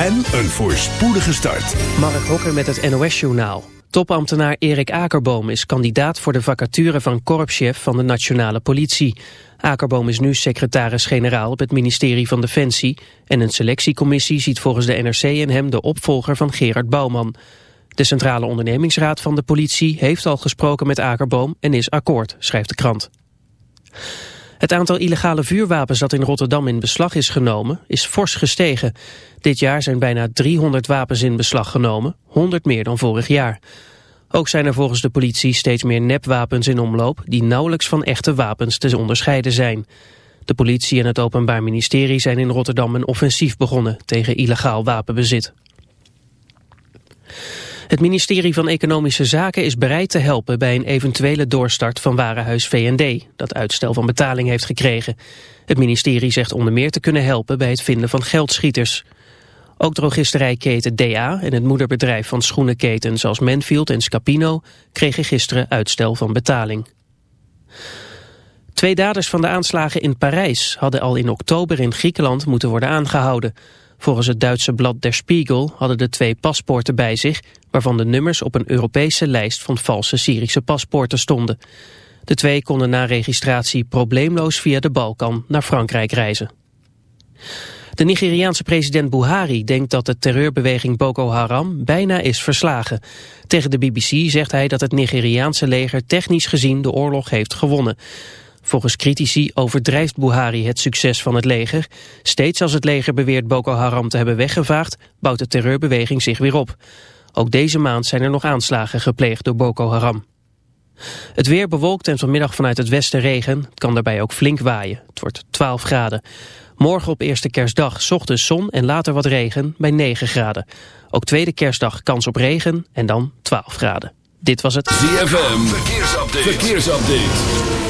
en een voorspoedige start. Mark Hokker met het NOS-journaal. Topambtenaar Erik Akerboom is kandidaat voor de vacature van korpschef van de Nationale Politie. Akerboom is nu secretaris-generaal op het ministerie van Defensie... en een selectiecommissie ziet volgens de NRC in hem de opvolger van Gerard Bouwman. De Centrale Ondernemingsraad van de politie heeft al gesproken met Akerboom en is akkoord, schrijft de krant. Het aantal illegale vuurwapens dat in Rotterdam in beslag is genomen is fors gestegen. Dit jaar zijn bijna 300 wapens in beslag genomen, 100 meer dan vorig jaar. Ook zijn er volgens de politie steeds meer nepwapens in omloop die nauwelijks van echte wapens te onderscheiden zijn. De politie en het Openbaar Ministerie zijn in Rotterdam een offensief begonnen tegen illegaal wapenbezit. Het ministerie van Economische Zaken is bereid te helpen bij een eventuele doorstart van Warenhuis V&D, dat uitstel van betaling heeft gekregen. Het ministerie zegt onder meer te kunnen helpen bij het vinden van geldschieters. Ook drogisterijketen DA en het moederbedrijf van schoenenketens als Manfield en Scapino kregen gisteren uitstel van betaling. Twee daders van de aanslagen in Parijs hadden al in oktober in Griekenland moeten worden aangehouden. Volgens het Duitse blad Der Spiegel hadden de twee paspoorten bij zich... waarvan de nummers op een Europese lijst van valse Syrische paspoorten stonden. De twee konden na registratie probleemloos via de Balkan naar Frankrijk reizen. De Nigeriaanse president Buhari denkt dat de terreurbeweging Boko Haram bijna is verslagen. Tegen de BBC zegt hij dat het Nigeriaanse leger technisch gezien de oorlog heeft gewonnen. Volgens critici overdrijft Buhari het succes van het leger. Steeds als het leger beweert Boko Haram te hebben weggevaagd, bouwt de terreurbeweging zich weer op. Ook deze maand zijn er nog aanslagen gepleegd door Boko Haram. Het weer bewolkt en vanmiddag vanuit het westen regen. Het kan daarbij ook flink waaien. Het wordt 12 graden. Morgen op eerste kerstdag ochtends zon en later wat regen bij 9 graden. Ook tweede kerstdag kans op regen en dan 12 graden. Dit was het ZFM. Verkeersupdate. Verkeersupdate.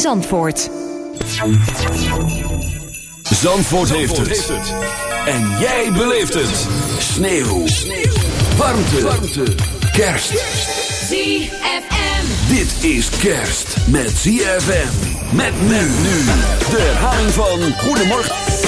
Zandvoort. Zandvoort, heeft, het. En jij beleeft het. Sneeuw. Warmte. Warmte. Kerst. ZFM. Dit is kerst met ZFM. Met men nu. De herhaling van Goedemorgen.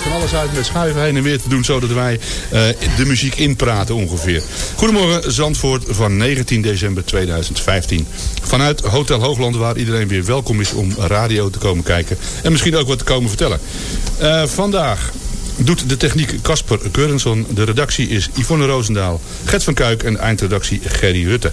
Van alles uit met schuiven heen en weer te doen... zodat wij uh, de muziek inpraten ongeveer. Goedemorgen, Zandvoort van 19 december 2015. Vanuit Hotel Hoogland, waar iedereen weer welkom is om radio te komen kijken. En misschien ook wat te komen vertellen. Uh, vandaag doet de techniek Casper Keurenson. De redactie is Yvonne Roosendaal, Gert van Kuik en eindredactie Gerry Rutte.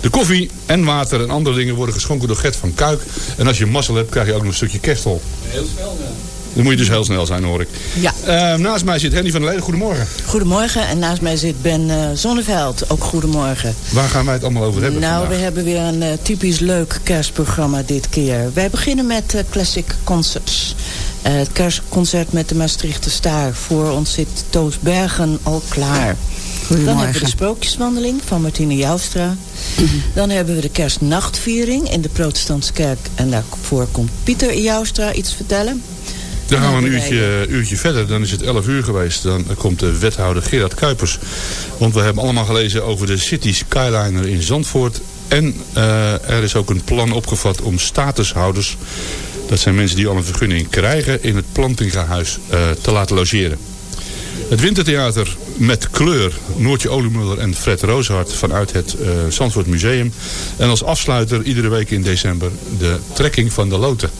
De koffie en water en andere dingen worden geschonken door Gert van Kuik. En als je mazzel hebt, krijg je ook nog een stukje kerstol. Heel snel, ja. Dan moet je dus heel snel zijn, hoor ik. Ja. Uh, naast mij zit Henny van der Leden. Goedemorgen. Goedemorgen. En naast mij zit Ben uh, Zonneveld. Ook goedemorgen. Waar gaan wij het allemaal over hebben Nou, vandaag? we hebben weer een uh, typisch leuk kerstprogramma dit keer. Wij beginnen met Classic Concerts. het kerstconcert met de Maastrichter Staar. Voor ons zit Toos Bergen al klaar. Dan hebben we de sprookjeswandeling van Martine Joustra. Dan hebben we de kerstnachtviering in de protestantse kerk. En daarvoor komt Pieter Joustra iets vertellen. Dan gaan we een uurtje, uurtje verder. Dan is het 11 uur geweest. Dan komt de wethouder Gerard Kuipers. Want we hebben allemaal gelezen over de City Skyliner in Zandvoort. En uh, er is ook een plan opgevat om statushouders... dat zijn mensen die al een vergunning krijgen... in het Plantingahuis uh, te laten logeren. Het Wintertheater met kleur, Noortje Oliemuller en Fred Rooshart vanuit het uh, Zandvoort Museum. En als afsluiter iedere week in december de trekking van de loten.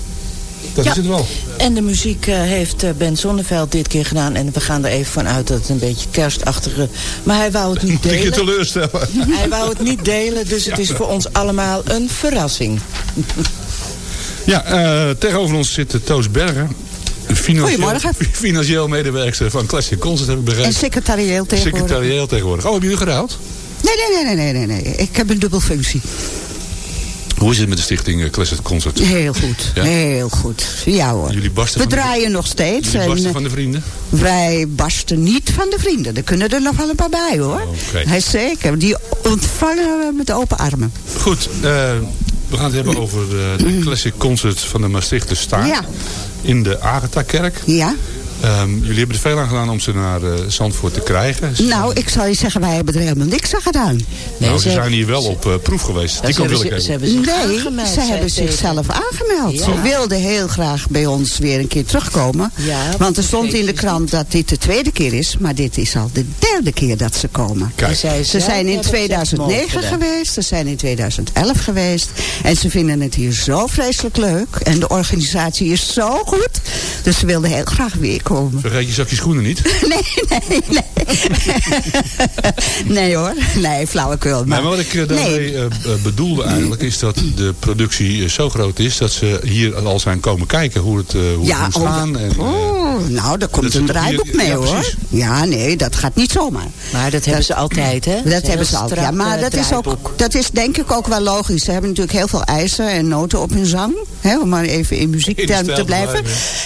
Dat ja. is het wel. En de muziek uh, heeft uh, Ben Zonneveld dit keer gedaan. En we gaan er even van uit dat het een beetje kerstachtige... Maar hij wou het niet delen. je teleurstellen. hij wou het niet delen, dus het is voor ons allemaal een verrassing. ja, uh, tegenover ons zit Toos Berger. Financieel, Goedemorgen. Financieel medewerker van Classic Concert heb ik begrepen. En secretarieel tegenwoordig. Secretarieel tegenwoordig. Oh, hebben jullie geruild? Nee, nee, nee, nee, nee, nee. Ik heb een dubbelfunctie. Hoe is het met de stichting Classic Concert? Heel goed, ja? heel goed. Ja hoor. Jullie barsten We draaien nog steeds. Jullie barsten en, van de vrienden? Wij barsten niet van de vrienden. Er kunnen er nog wel een paar bij hoor. Okay. Hij zeker. Die ontvangen we met open armen. Goed, uh, we gaan het hebben over de, de Classic Concert van de Maastrichter Staat. Ja. In de Agatha-kerk. Ja. Um, jullie hebben er veel aan gedaan om ze naar uh, Zandvoort te krijgen. Nou, ik zal je zeggen, wij hebben er helemaal niks aan gedaan. Nee, nou, ze, ze zijn hier wel op uh, proef geweest. Die wil ik ze, ze hebben nee, aangemeld, ze hebben zichzelf aangemeld. Ja. Ze wilden heel graag bij ons weer een keer terugkomen. Ja, want er stond in de krant dat dit de tweede keer is. Maar dit is al de derde keer dat ze komen. Kijk. Ze zijn in 2009 geweest. Ze zijn in 2011 geweest. En ze vinden het hier zo vreselijk leuk. En de organisatie is zo goed. Dus ze wilden heel graag weer komen. Vergeet je zakje schoenen niet? Nee, nee, nee. nee hoor. Nee, flauwekul. Maar, maar wat ik uh, daarmee nee. uh, bedoelde eigenlijk is dat de productie zo groot is dat ze hier al zijn komen kijken hoe het, hoe ja, het moet. En, oh, nou, daar komt een draaiboek mee ja, hoor. Ja, nee, dat gaat niet zomaar. Maar dat hebben ze altijd hè? Dat hebben ze altijd, ja. Maar dat is, ook, dat is denk ik ook wel logisch. Ze hebben natuurlijk heel veel eisen en noten op hun zang. Hè, om maar even in muziek te, te blijven.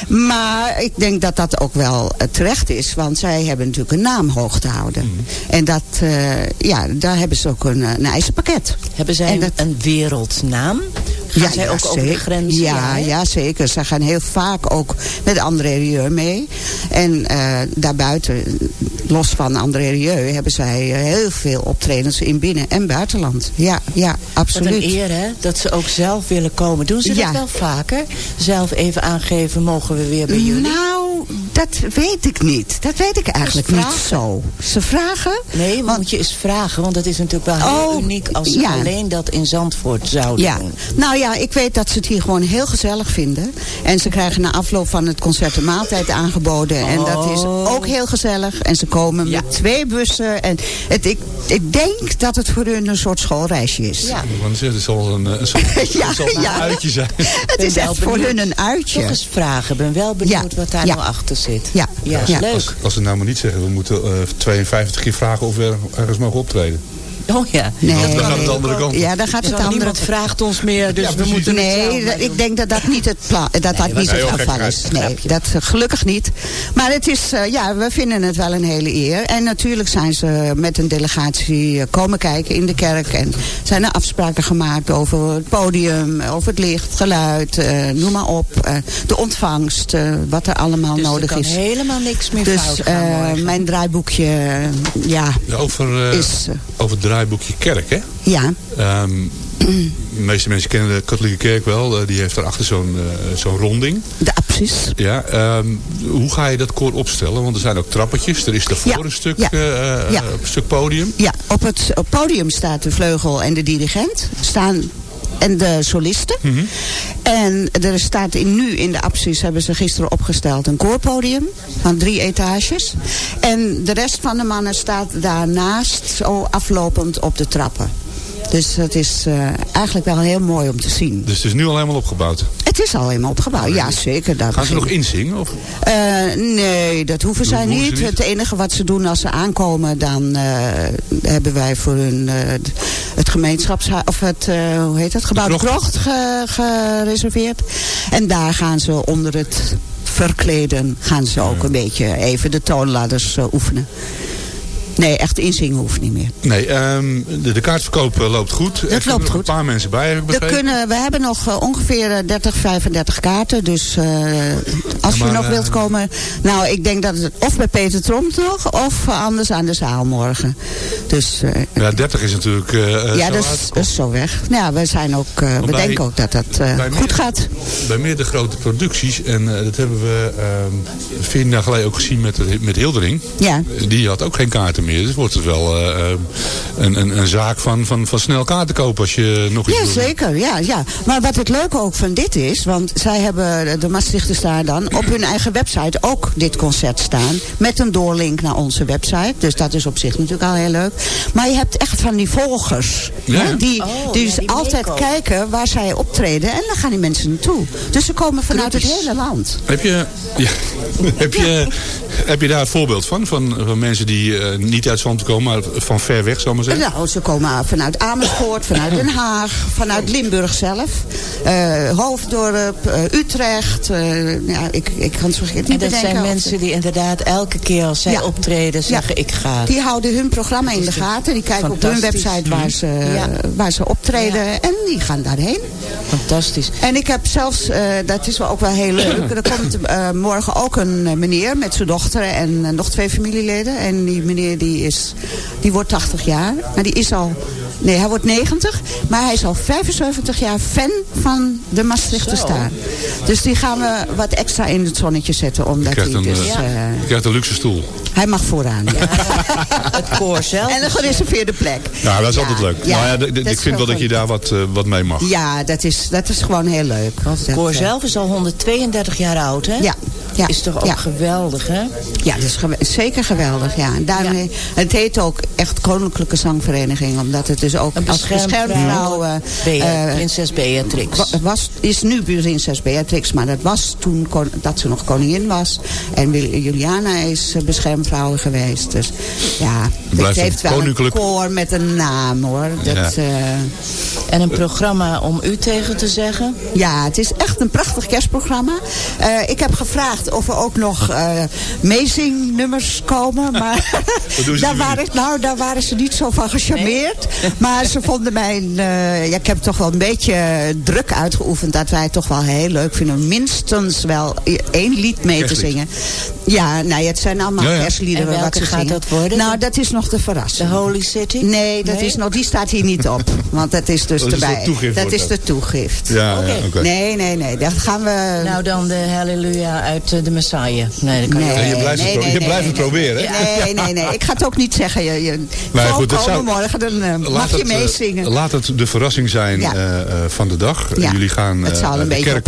Maar ik denk dat dat ook wel terecht is. Want zij hebben natuurlijk een naam hoog te houden. Mhm. Mm. En dat, uh, ja, daar hebben ze ook een, een eisenpakket. Hebben zij dat, een wereldnaam? Gaan ja, zij ja, ook zeker. over de grenzen? Ja, ja, ja, zeker. Ze gaan heel vaak ook met André Rieu mee. En uh, daarbuiten, los van André Rieu, hebben zij heel veel optredens in binnen- en buitenland. Ja, ja, absoluut. Wat een eer, hè? Dat ze ook zelf willen komen. Doen ze dat wel vaker? Zelf even aangeven, mogen we weer bij jullie? Nou, dat weet ik niet. Dat weet ik eigenlijk niet zo. Ze vragen? Nee, want, moet je eens vragen. Want dat is natuurlijk wel heel oh, uniek als ze ja. alleen dat in Zandvoort zouden ja. doen. Nou ja, ik weet dat ze het hier gewoon heel gezellig vinden. En ze krijgen na afloop van het concert een maaltijd aangeboden. En dat is ook heel gezellig. En ze komen ja. met twee bussen. En het, ik, ik denk dat het voor hun een soort schoolreisje is. Ja. Want het zal een, een, ja, zal een ja. uitje zijn. Het is echt voor hun een uitje. Toch eens vragen. Ik ben wel benieuwd Ja. wat daar Ja. nou achter zit. Ja. Ja, Ja. leuk. Als, als ze nou maar niet zeggen, we moeten uh, 52 keer vragen of we ergens mogen optreden. Oh ja. Nee. Dan gaat het de andere kant. Ja, dan gaat het Zo, andere niemand vraagt ons meer, dus Ja, we moeten Nee, dat- ik denk dat dat niet het, pla dat Nee, niet dat het geval is. Nee, dat eh, gelukkig niet. Maar het is, eh, ja, we vinden het wel een hele eer. En natuurlijk zijn ze met een delegatie eh, komen kijken in de kerk. En zijn er afspraken gemaakt over het podium, over het licht, geluid, eh, noem maar op. eh, de ontvangst, eh, wat er allemaal Dus nodig er kan is. helemaal niks meer Dus fout gaan eh, morgen. mijn draaiboekje, ja, over, uh, is... eh, over het draaiboekje Kerk, hè? ja, Um, de meeste mensen kennen de katholieke kerk wel. Eh, die heeft daarachter zo'n eh, zo'n ronding. De apsis. Ja, ehm, hoe ga je dat koor opstellen? Want er zijn ook trappetjes. Er is daarvoor Ja, een, stuk, ja, eh, ja. een stuk podium. Ja, op het op podium staat de vleugel en de dirigent. Staan en de solisten. En er staat in, nu in de apsis, hebben ze gisteren opgesteld, een koorpodium van drie etages. En de rest van de mannen staat daarnaast, zo aflopend op de trappen. Dus het is eh, eigenlijk wel heel mooi om te zien. Dus het is nu al helemaal opgebouwd. Het is al helemaal opgebouwd, ja zeker. Daar Gaan ze nog inzingen? Of? Eh, nee, dat hoeven zij hoeven niet. niet? Het enige wat ze doen als ze aankomen, dan eh, hebben wij voor hun eh, het gemeenschapshuis, of het, hoe heet het, gebouw de krocht. krocht ge- gereserveerd. En daar gaan ze onder het verkleden, gaan ze ook een beetje even de toonladders oefenen. Nee, echt inzingen hoeft niet meer. Nee, ehm, de, de kaartverkoop eh, loopt goed. er loopt goed. een paar mensen bij, heb ik Er begrepen. kunnen, we hebben nog eh, ongeveer eh, 30, 35 kaarten. Dus eh, als Ja, je nog wilt eh, komen... Nou, ik denk dat het of bij Peter Tromp nog... of eh, anders aan de zaal morgen. Dus eh, Ja, 30 is natuurlijk eh ja, dat is, uitverkocht. dat is zo weg. Ja, we, zijn ook, eh, we bij- denken ook dat dat eh, goed meer- gaat. Bij meerdere grote producties, en eh, dat hebben we ehm 14 jaar geleden ook gezien met, met Hildering. Ja. Die had ook geen kaarten meer. Dus wordt het wel eh, ehm, een, een, een zaak van, van, van snel kaarten kopen als je nog iets Ja, wil. zeker. Ja, ja. Maar wat het leuke ook van dit is... want zij hebben, de Maastrichters daar dan... op hun eigen website ook dit concert staan... met een doorlink naar onze website. Dus dat is op zich natuurlijk al heel leuk. Maar je hebt echt van die volgers... Ja. hè, die, Oh, die ja, dus die altijd meekomen. kijken waar zij optreden... en dan gaan die mensen naartoe. Dus ze komen vanuit het hele land. Heb je, ja, heb, je, heb je daar een voorbeeld van? Van, van mensen die eh, niet uit Zand komen, maar van ver weg, zal ik maar zeggen? Nou, ze komen vanuit Amersfoort, vanuit Den Haag, vanuit Limburg zelf. eh, Hoofddorp, eh, Utrecht. eh, ja, ik, ik kan het zo niet En dat zijn mensen die inderdaad elke keer als zij Ja. optreden zeggen ik ga. Die houden hun programma in de gaten. Die kijken op hun website waar ze, Ja. waar ze optreden. Ja. En die gaan daarheen. Fantastisch. En ik heb zelfs, eh, dat is wel ook wel heel leuk. Er komt morgen ook een meneer met zijn dochter en nog twee familieleden. En die meneer die, is, die wordt 80 jaar. Maar die is al, nee hij wordt 90. Maar hij is al 75 jaar fan van de Maastrichter Zo. Staar. Dus die gaan we wat extra in het zonnetje zetten. Omdat hij een, dus, eh, eh, je krijgt een luxe stoel. Hij mag vooraan. Ja. Het koor zelf. En een gereserveerde plek. Ja, dat is Ja, altijd leuk. ja, nou ja, ik vind wel dat je daar wat, eh, wat mee mag. Ja, dat is, dat is gewoon heel leuk. Het koor eh, zelf is al 132 jaar oud, hè? Ja, ja, Is toch ook ja. geweldig, hè? Ja, dat is gewe- zeker geweldig. Ja. En daarmee, Het heet ook echt Koninklijke Zangvereniging. Omdat het dus ook Een als beschermvrouw... eh, Bea- eh, Prinses Beatrix. wa- was, is nu prinses Beatrix, maar dat was toen kon- dat ze nog koningin was. En Juliana is eh, beschermvrouw geweest. Dus ja, het heeft een wel koninklijk- een koor met een naam hoor. Dat, Ja. eh, En een programma om u tegen te zeggen. Ja, het is echt een prachtig kerstprogramma. Eh, ik heb gevraagd of er ook nog eh meezingnummers komen. Maar daar, waren, nou, daar waren ze niet zo van gecharmeerd. Maar ze vonden mijn... eh, ja, ik heb toch wel een beetje druk uitgeoefend... dat wij het toch wel heel leuk vinden... om minstens wel één lied mee te zingen. Ja, nou, het zijn allemaal Ja, ja. Kerstliederen En wat welke ze gaat zingen. dat worden? Nou, dat is nog de De verrassing. Holy City? Nee, dat Is nog, die staat hier niet op. Want dat is dus Dat is erbij. de toegift dat is dat. de toegift. Ja, Oké. ja, oké. Nee, nee, nee. Dat gaan we... Nou dan de Halleluja uit eh, de Messiah. Nee, dat kan Nee. je blijft het, pro- je blijft het proberen. hè? Nee, nee, nee. Ik ga het ook niet zeggen. Je, je, Maar goed, dat komen zou- morgen, dan eh, mag je eh, meezingen. laat het de verrassing zijn Ja. eh, eh, van de dag. Ja. Jullie gaan Het eh, zal een de beetje kerk,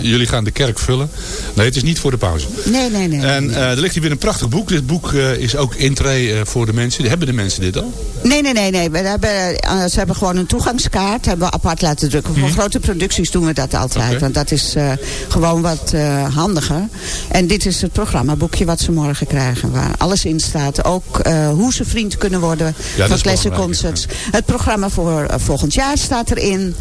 Jullie gaan de kerk vullen. Nee, het is niet voor de pauze. nee, nee, nee. En eh, er ligt hier weer een prachtig boek. Dit boek eh, is ook intree eh, voor de mensen. Hebben de mensen dit al? Nee, nee, nee. nee. We hebben, eh, ze hebben gewoon een toegangskaart. Hebben we apart laten drukken. Voor grote producties doen we dat altijd. Want dat is gewoon wat handiger. En dit is het programmaboekje wat ze morgen krijgen. Waar alles in staat. Ook hoe ze vriend kunnen worden van is Classic belangrijk, Concerts. Het programma voor volgend jaar staat erin.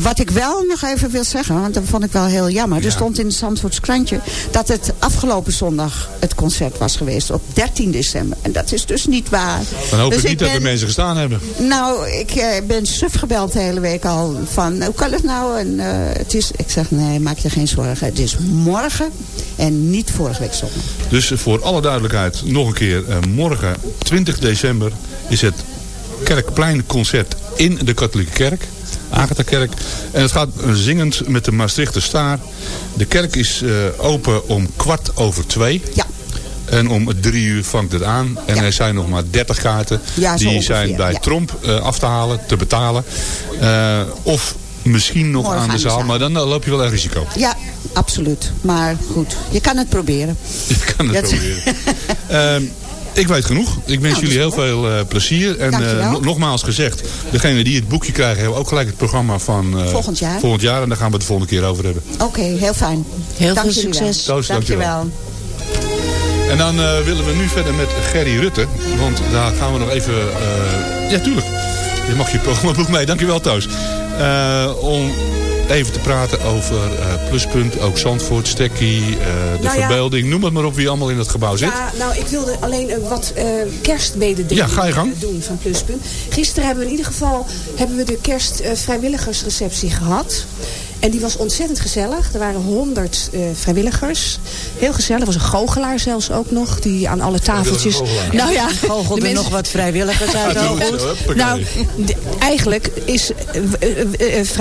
Wat ik wel nog even wil zeggen. Want dat vond ik wel heel jammer. Er stond in het Zandvoorts krantje. Dat het afgelopen zondag het concert was geweest. Op 13 december. En dat is dus niet waar. Dan hoop Dus ik niet dat er mensen gestaan hebben. nou, ik eh, ben suf gebeld de hele week al van, hoe kan het nou? En, eh, het is, ik zeg, nee, maak je geen zorgen. Het is morgen en niet vorige week zondag. Dus voor alle duidelijkheid nog een keer. eh, morgen 20 december is het Kerkpleinconcert in de katholieke kerk. Agatha-kerk. En het gaat zingend met de Maastrichter Staar. De kerk is open om kwart over twee. Ja. En om drie uur vangt het aan. En er zijn nog maar 30 kaarten. Ja, die ongeveer, zijn bij ja. Tromp eh, af te halen, te betalen. Eh, of misschien nog Morgen aan de aan de zaal. Maar dan eh, loop je wel een risico. Ja, absoluut. Maar goed, je kan het proberen. Je kan het Dat- proberen. Ehm, ik weet genoeg. Ik wens Nou, jullie heel veel eh, plezier. En eh, nogmaals gezegd, degene die het boekje krijgen... hebben ook gelijk het programma van eh, Volgend jaar. volgend jaar. En daar gaan we het de volgende keer over hebben. Oké, heel fijn. Heel Dank veel wel. succes. Toos, dankjewel. Dankjewel. En dan eh, willen we nu verder met Gerry Rutte. Want daar gaan we nog even... eh, ja, tuurlijk. Je mag je programmaboek mee. Dankjewel, Toos. Eh, om even te praten over Pluspunt, ook Zandvoort, Stekkie, de Nou ja. verbeelding. Noem het maar op wie allemaal in het gebouw zit. Ja, nou, ik wilde alleen wat kerstmededelingen Ja, ga je gang. doen van Pluspunt. Gisteren hebben we in ieder geval hebben we de kerstvrijwilligersreceptie gehad. En die was ontzettend gezellig. Er waren honderd eh, vrijwilligers. Heel gezellig. Er was een goochelaar zelfs ook nog. Die aan alle tafeltjes... goochelaar. Nou ja, Goochelde de mensen- nog wat vrijwilligers uit nou, eigenlijk is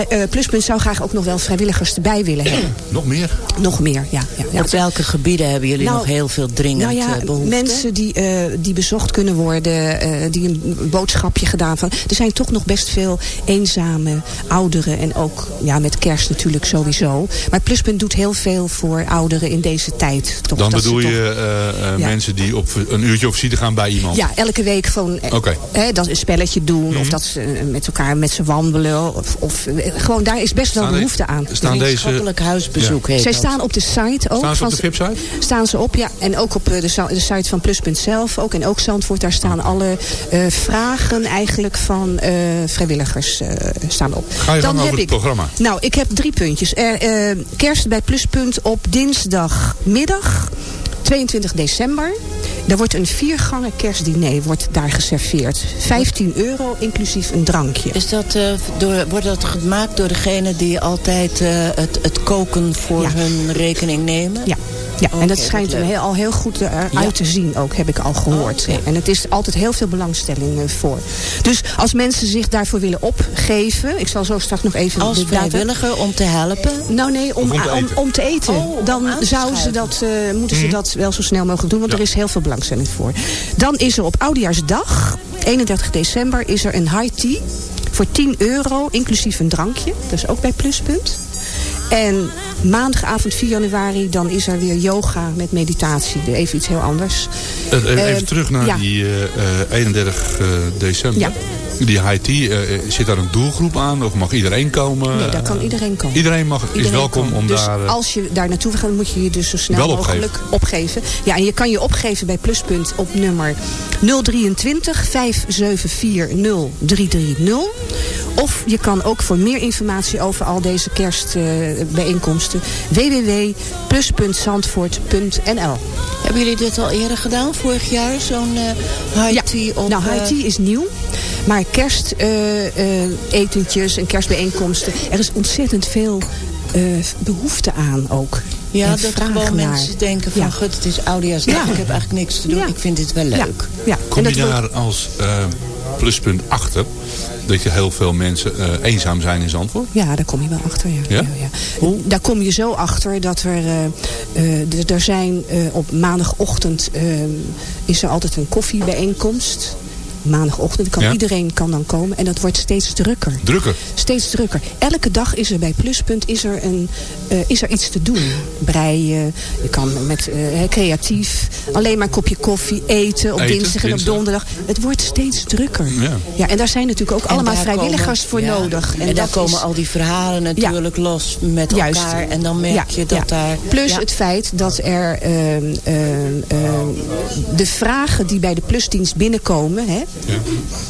eh, Pluspunt zou graag ook nog wel vrijwilligers erbij willen hebben. Nog meer? Nog meer, ja. ja, ja. Op welke gebieden hebben jullie Nou, nog heel veel dringend Nou ja, eh, behoefte? mensen die, eh, die bezocht kunnen worden, eh, die een boodschapje gedaan van. Er zijn toch nog best veel eenzame ouderen en ook ja, met kerst natuurlijk sowieso. Maar Pluspunt doet heel veel voor ouderen in deze tijd. Toch, Dan bedoel toch- je eh, eh, Ja. mensen die op een uurtje op visite gaan bij iemand? Ja, elke week gewoon eh, Oké. hè, dat een spelletje doen. Mhm. Of dat ze met elkaar met ze wandelen. Of, of gewoon daar is best wel de- behoefte aan. Staan deze... Huisbezoek heet Zij dat. staan op de site ook. Staan ze op de VIP-site? Staan ze op, ja. En ook op de, site van Pluspunt zelf. Ook. En ook Zandvoort, daar staan alle eh, vragen eigenlijk van eh, vrijwilligers eh, staan op. Ga je gang over het programma? Nou, ik heb drie puntjes. Er, eh, kerst bij Pluspunt op dinsdagmiddag. 22 december. Er wordt een viergangen kerstdiner wordt daar geserveerd. 15 euro inclusief een drankje. Is dat, eh, door, wordt dat gemaakt door degene die altijd eh, het, het koken voor Ja. hun rekening nemen? Ja. Ja, en dat schijnt er heel, al heel goed eruit Ja. te zien ook, heb ik al gehoord. En het is altijd heel veel belangstelling eh, voor. Dus als mensen zich daarvoor willen opgeven... Ik zal zo straks nog even... Als de vrijwilliger om te helpen? Nou nee, om, om te eten? om te eten. Oh, dan zouden ze dat, eh, moeten ze dat wel zo snel mogelijk doen. Want Ja. er is heel veel belangstelling voor. Dan is er op Oudejaarsdag, 31 december, is er een high tea. Voor 10 euro, inclusief een drankje. Dat is ook bij Pluspunt. En maandagavond 4 januari, dan is er weer yoga met meditatie. Even iets heel anders. Eh, eh, Eh, Even terug naar ja. die eh, eh, 31 eh, december. Ja. Die IT, eh, zit daar een doelgroep aan? Of mag iedereen komen? Nee, daar kan Eh, iedereen komen. Iedereen mag, is welkom kan. om dus daar... eh, als je daar naartoe gaat, moet je je dus zo snel Wel opgeven. mogelijk opgeven. Ja, en je kan je opgeven bij Pluspunt op nummer 023 574 0330. Of je kan ook voor meer informatie over al deze kerstbijeenkomsten www.plus.zandvoort.nl Hebben jullie dit al eerder gedaan, vorig jaar? Zo'n eh high Ja, op... nou, high eh, tea is nieuw. Maar kerstetentjes en kerstbijeenkomsten. Er is ontzettend veel eh, behoefte aan ook. Ja, En dat gewoon naar. mensen denken van... Ja. Gut, het is oudejaarsdag, Ja. ik heb eigenlijk niks te doen. Ja. Ik vind dit wel leuk. Ja, ja. Kom en dat je daar als eh, pluspunt achter? Dat je heel veel mensen eh, eenzaam zijn in Zandvoort? Ja, daar kom je wel achter. Ja. Ja? Ja, Daar kom je zo achter dat er, eh, eh, er zijn eh, op maandagochtend is er altijd een koffiebijeenkomst. Maandagochtend kan Ja. iedereen kan dan komen en dat wordt steeds drukker. Drukker. Steeds drukker. Elke dag is er bij Pluspunt is er, een, eh, is er iets te doen. Breien, je kan met eh, creatief, alleen maar een kopje koffie, eten op Eten, dinsdag en op donderdag. Het wordt steeds drukker. Ja. Ja, en daar zijn natuurlijk ook En allemaal vrijwilligers komen- voor ja, nodig. En, daar komen is- al die verhalen natuurlijk los met Juist. elkaar. En dan merk Ja, je dat ja. daar... Plus ja. het feit dat er ehm, ehm, ehm, de vragen die bij de plusdienst binnenkomen... Hè,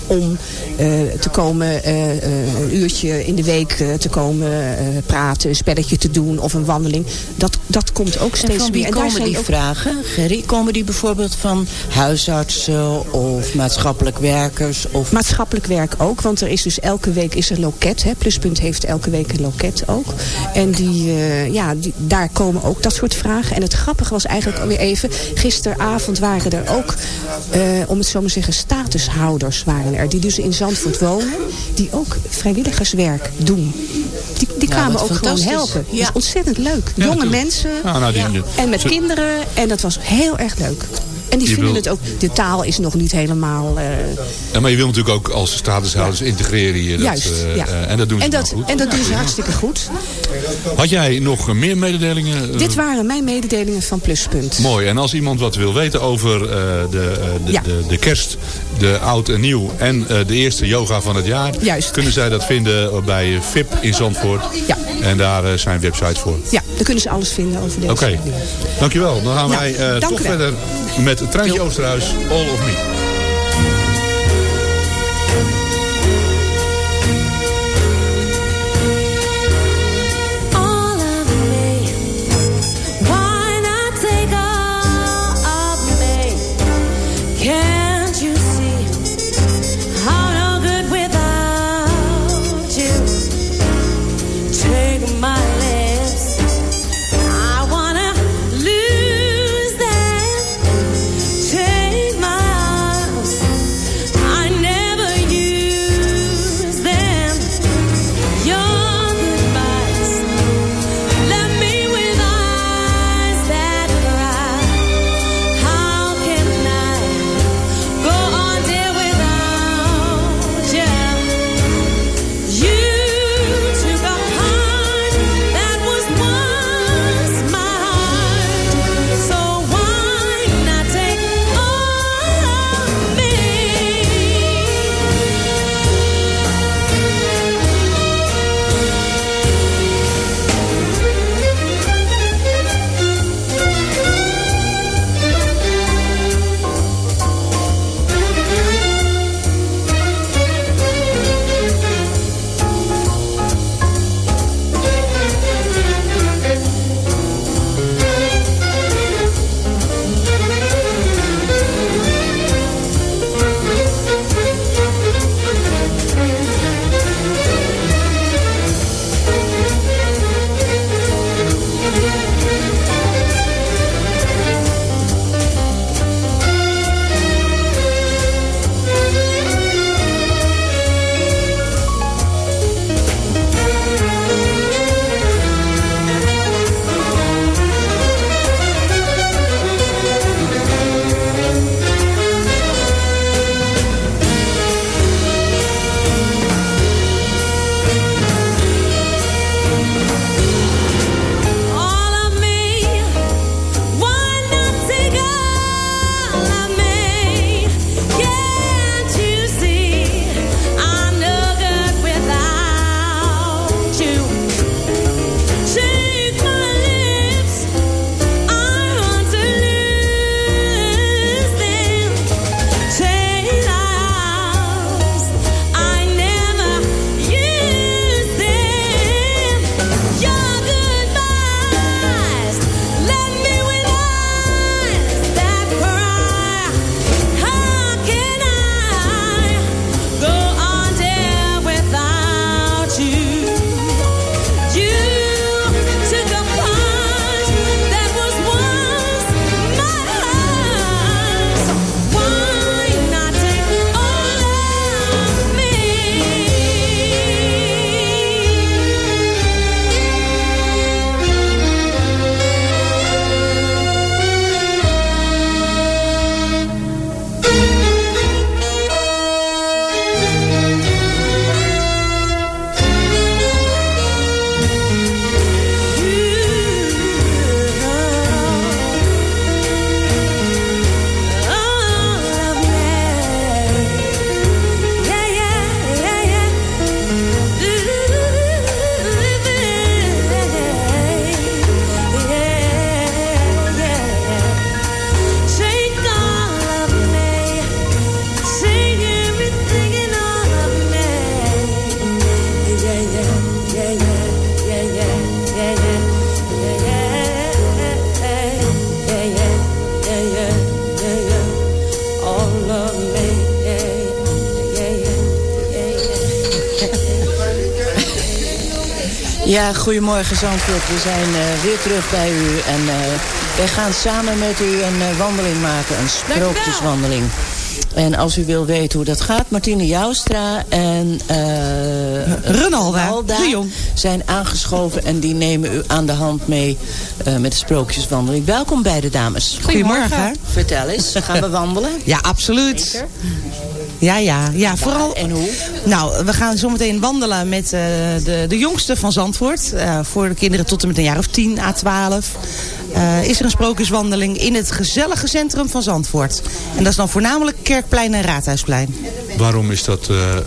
om eh, te komen eh, eh, een uurtje in de week te komen praten, een spelletje te doen of een wandeling... dat, dat komt ook En steeds van wie meer. En daar komen zijn die ook- vragen, Gerry? Komen die bijvoorbeeld van huisartsen of maatschappelijk werkers? Of... Maatschappelijk werk ook, want er is dus elke week is er loket. Hè. Pluspunt heeft elke week een loket ook. En die, ja, die, daar komen ook dat soort vragen. En het grappige was eigenlijk alweer even... gisteravond waren er ook, om het zo maar te zeggen, huishoudens waren er. Die dus in Zandvoort wonen. Die ook vrijwilligerswerk doen. Die, die Ja, kwamen ook gewoon helpen. Dat Ja. is ontzettend leuk. Jonge natuurlijk. mensen. Ah, nou, die- En met ze- kinderen. En dat was heel erg leuk. En die Je vinden wil- het ook. De taal is nog niet helemaal. eh, Ja, maar je wil natuurlijk ook als statushouders integreren je dat. Juist, eh, ja. eh, en dat doen ze en dat, goed. en dat doen ze hartstikke goed. Had jij nog meer mededelingen? Dit waren mijn mededelingen van Pluspunt. Mooi. En als iemand wat wil weten over de, de, Ja. de, de kerst, de oud en nieuw en de eerste yoga van het jaar. Juist. Kunnen zij dat vinden bij VIP in Zandvoort. Ja. En daar eh, zijn websites voor. Ja, daar kunnen ze alles vinden over deze. Oké, dankjewel. Dan gaan Nou, wij eh, toch verder met het Treintje Oosterhuis, All of Me. Goedemorgen Zandvoort. We zijn eh, weer terug bij u. En eh, wij gaan samen met u een eh, wandeling maken. Een sprookjeswandeling. En als u wil weten hoe dat gaat, Martine Joustra en Renalda zijn aangeschoven en die nemen u aan de hand mee met de sprookjeswandeling. Welkom beide dames. Goedemorgen. Vertel eens, gaan we wandelen? Ja, absoluut. Ja, ja, ja, vooral... En hoe? Nou, we gaan zometeen wandelen met eh, de, de jongste van Zandvoort. Eh, voor de kinderen tot en met een jaar of 10 à 12. eh, is er een sprookjeswandeling in het gezellige centrum van Zandvoort. En dat is dan voornamelijk Kerkplein en Raadhuisplein. Waarom is dat eh, eh,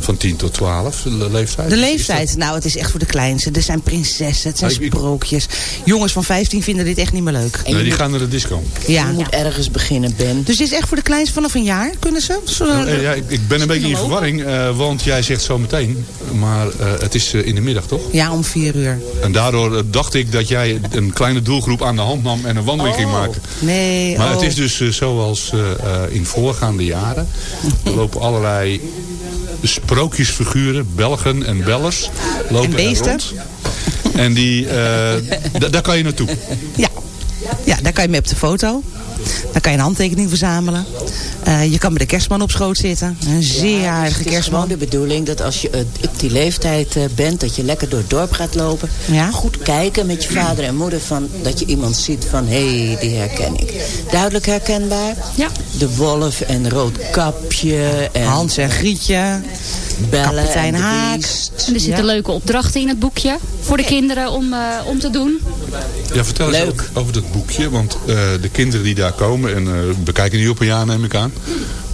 van 10 tot 12, de leeftijd? De leeftijd, nou het is echt voor de kleinste. Er zijn prinsessen, het zijn ik- sprookjes. Jongens van 15 vinden dit echt niet meer leuk. Nee, die gaan naar de disco. Ja. Je moet ergens beginnen, Ben. Dus dit is echt voor de kleinste vanaf een jaar, kunnen ze? Zo- Nou, eh, ja, ik, ik ben een beetje in verwarring, eh, want jij zegt zo meteen, maar eh, het is eh, in de middag toch? Ja, om vier uur. En daardoor eh, dacht ik dat jij een kleine doelgroep aan de hand nam en een wandeling ging maken. Nee, Maar oh. het is dus eh, zoals eh, eh, in voorgaande jaren. Lopen allerlei sprookjesfiguren, Belgen en Bellers, lopen En beesten. rond. En die, eh, da- daar kan je naartoe. Ja. ja, daar kan je mee op de foto. Daar kan je een handtekening verzamelen. Eh, je kan met de kerstman op schoot zitten. Een zeer Ja, aardige dus het is kerstman. gewoon de bedoeling dat als je eh, op die leeftijd eh, bent, dat je lekker door het dorp gaat lopen. Ja. Goed kijken met je vader en moeder van dat je iemand ziet van hé, hey, die herken ik. Duidelijk herkenbaar. Ja. De wolf en roodkapje en Hans en Grietje. bellen kapitein en Haak. En er zitten Ja. leuke opdrachten in het boekje voor de kinderen om, eh, om te doen. Ja, vertel eens Leuk. over, over dat boekje. Want eh, de kinderen die daar komen, en eh, bekijken die op een jaar neem ik aan.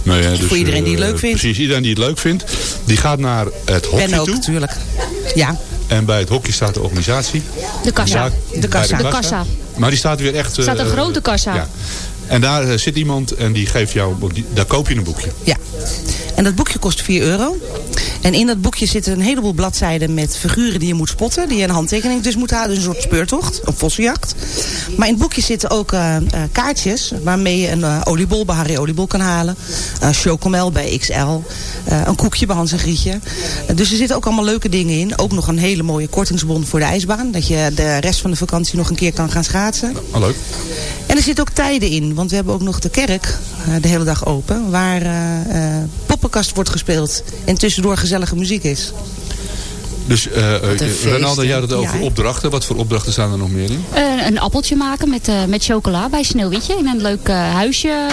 Nou ja, dus, Voor iedereen die het eh, leuk vindt. Precies, iedereen die het leuk vindt. Die gaat naar het Ben hokje ook, toe. natuurlijk. Ja, En bij het hokje staat de organisatie. De kassa. Ja, de kassa. De kassa. Maar die staat weer echt... Er staat een eh, grote kassa. Ja. En daar zit iemand en die geeft jou... die- Daar koop je een boekje. ja. En dat boekje kost 4 euro. En in dat boekje zitten een heleboel bladzijden met figuren die je moet spotten. Die je een handtekening dus moet houden. Dus een soort speurtocht, een vossenjacht. Maar in het boekje zitten ook eh, eh, kaartjes waarmee je een eh, oliebol bij Harry Oliebol kan halen. Uh, chocomel bij XL. een koekje bij Hans en Grietje. Dus er zitten ook allemaal leuke dingen in. Ook nog een hele mooie kortingsbon voor de ijsbaan. Dat je de rest van de vakantie nog een keer kan gaan schaatsen. Oh, leuk. En er zitten ook tijden in, want we hebben ook nog de kerk de hele dag open. Waar poppenkast wordt gespeeld en tussendoor gezellige muziek is. Dus uh, hè? jij had het over Ja, opdrachten. Wat voor opdrachten staan er nog meer in? Een appeltje maken met, eh, met chocola bij Sneeuwwitje in een leuk huisje.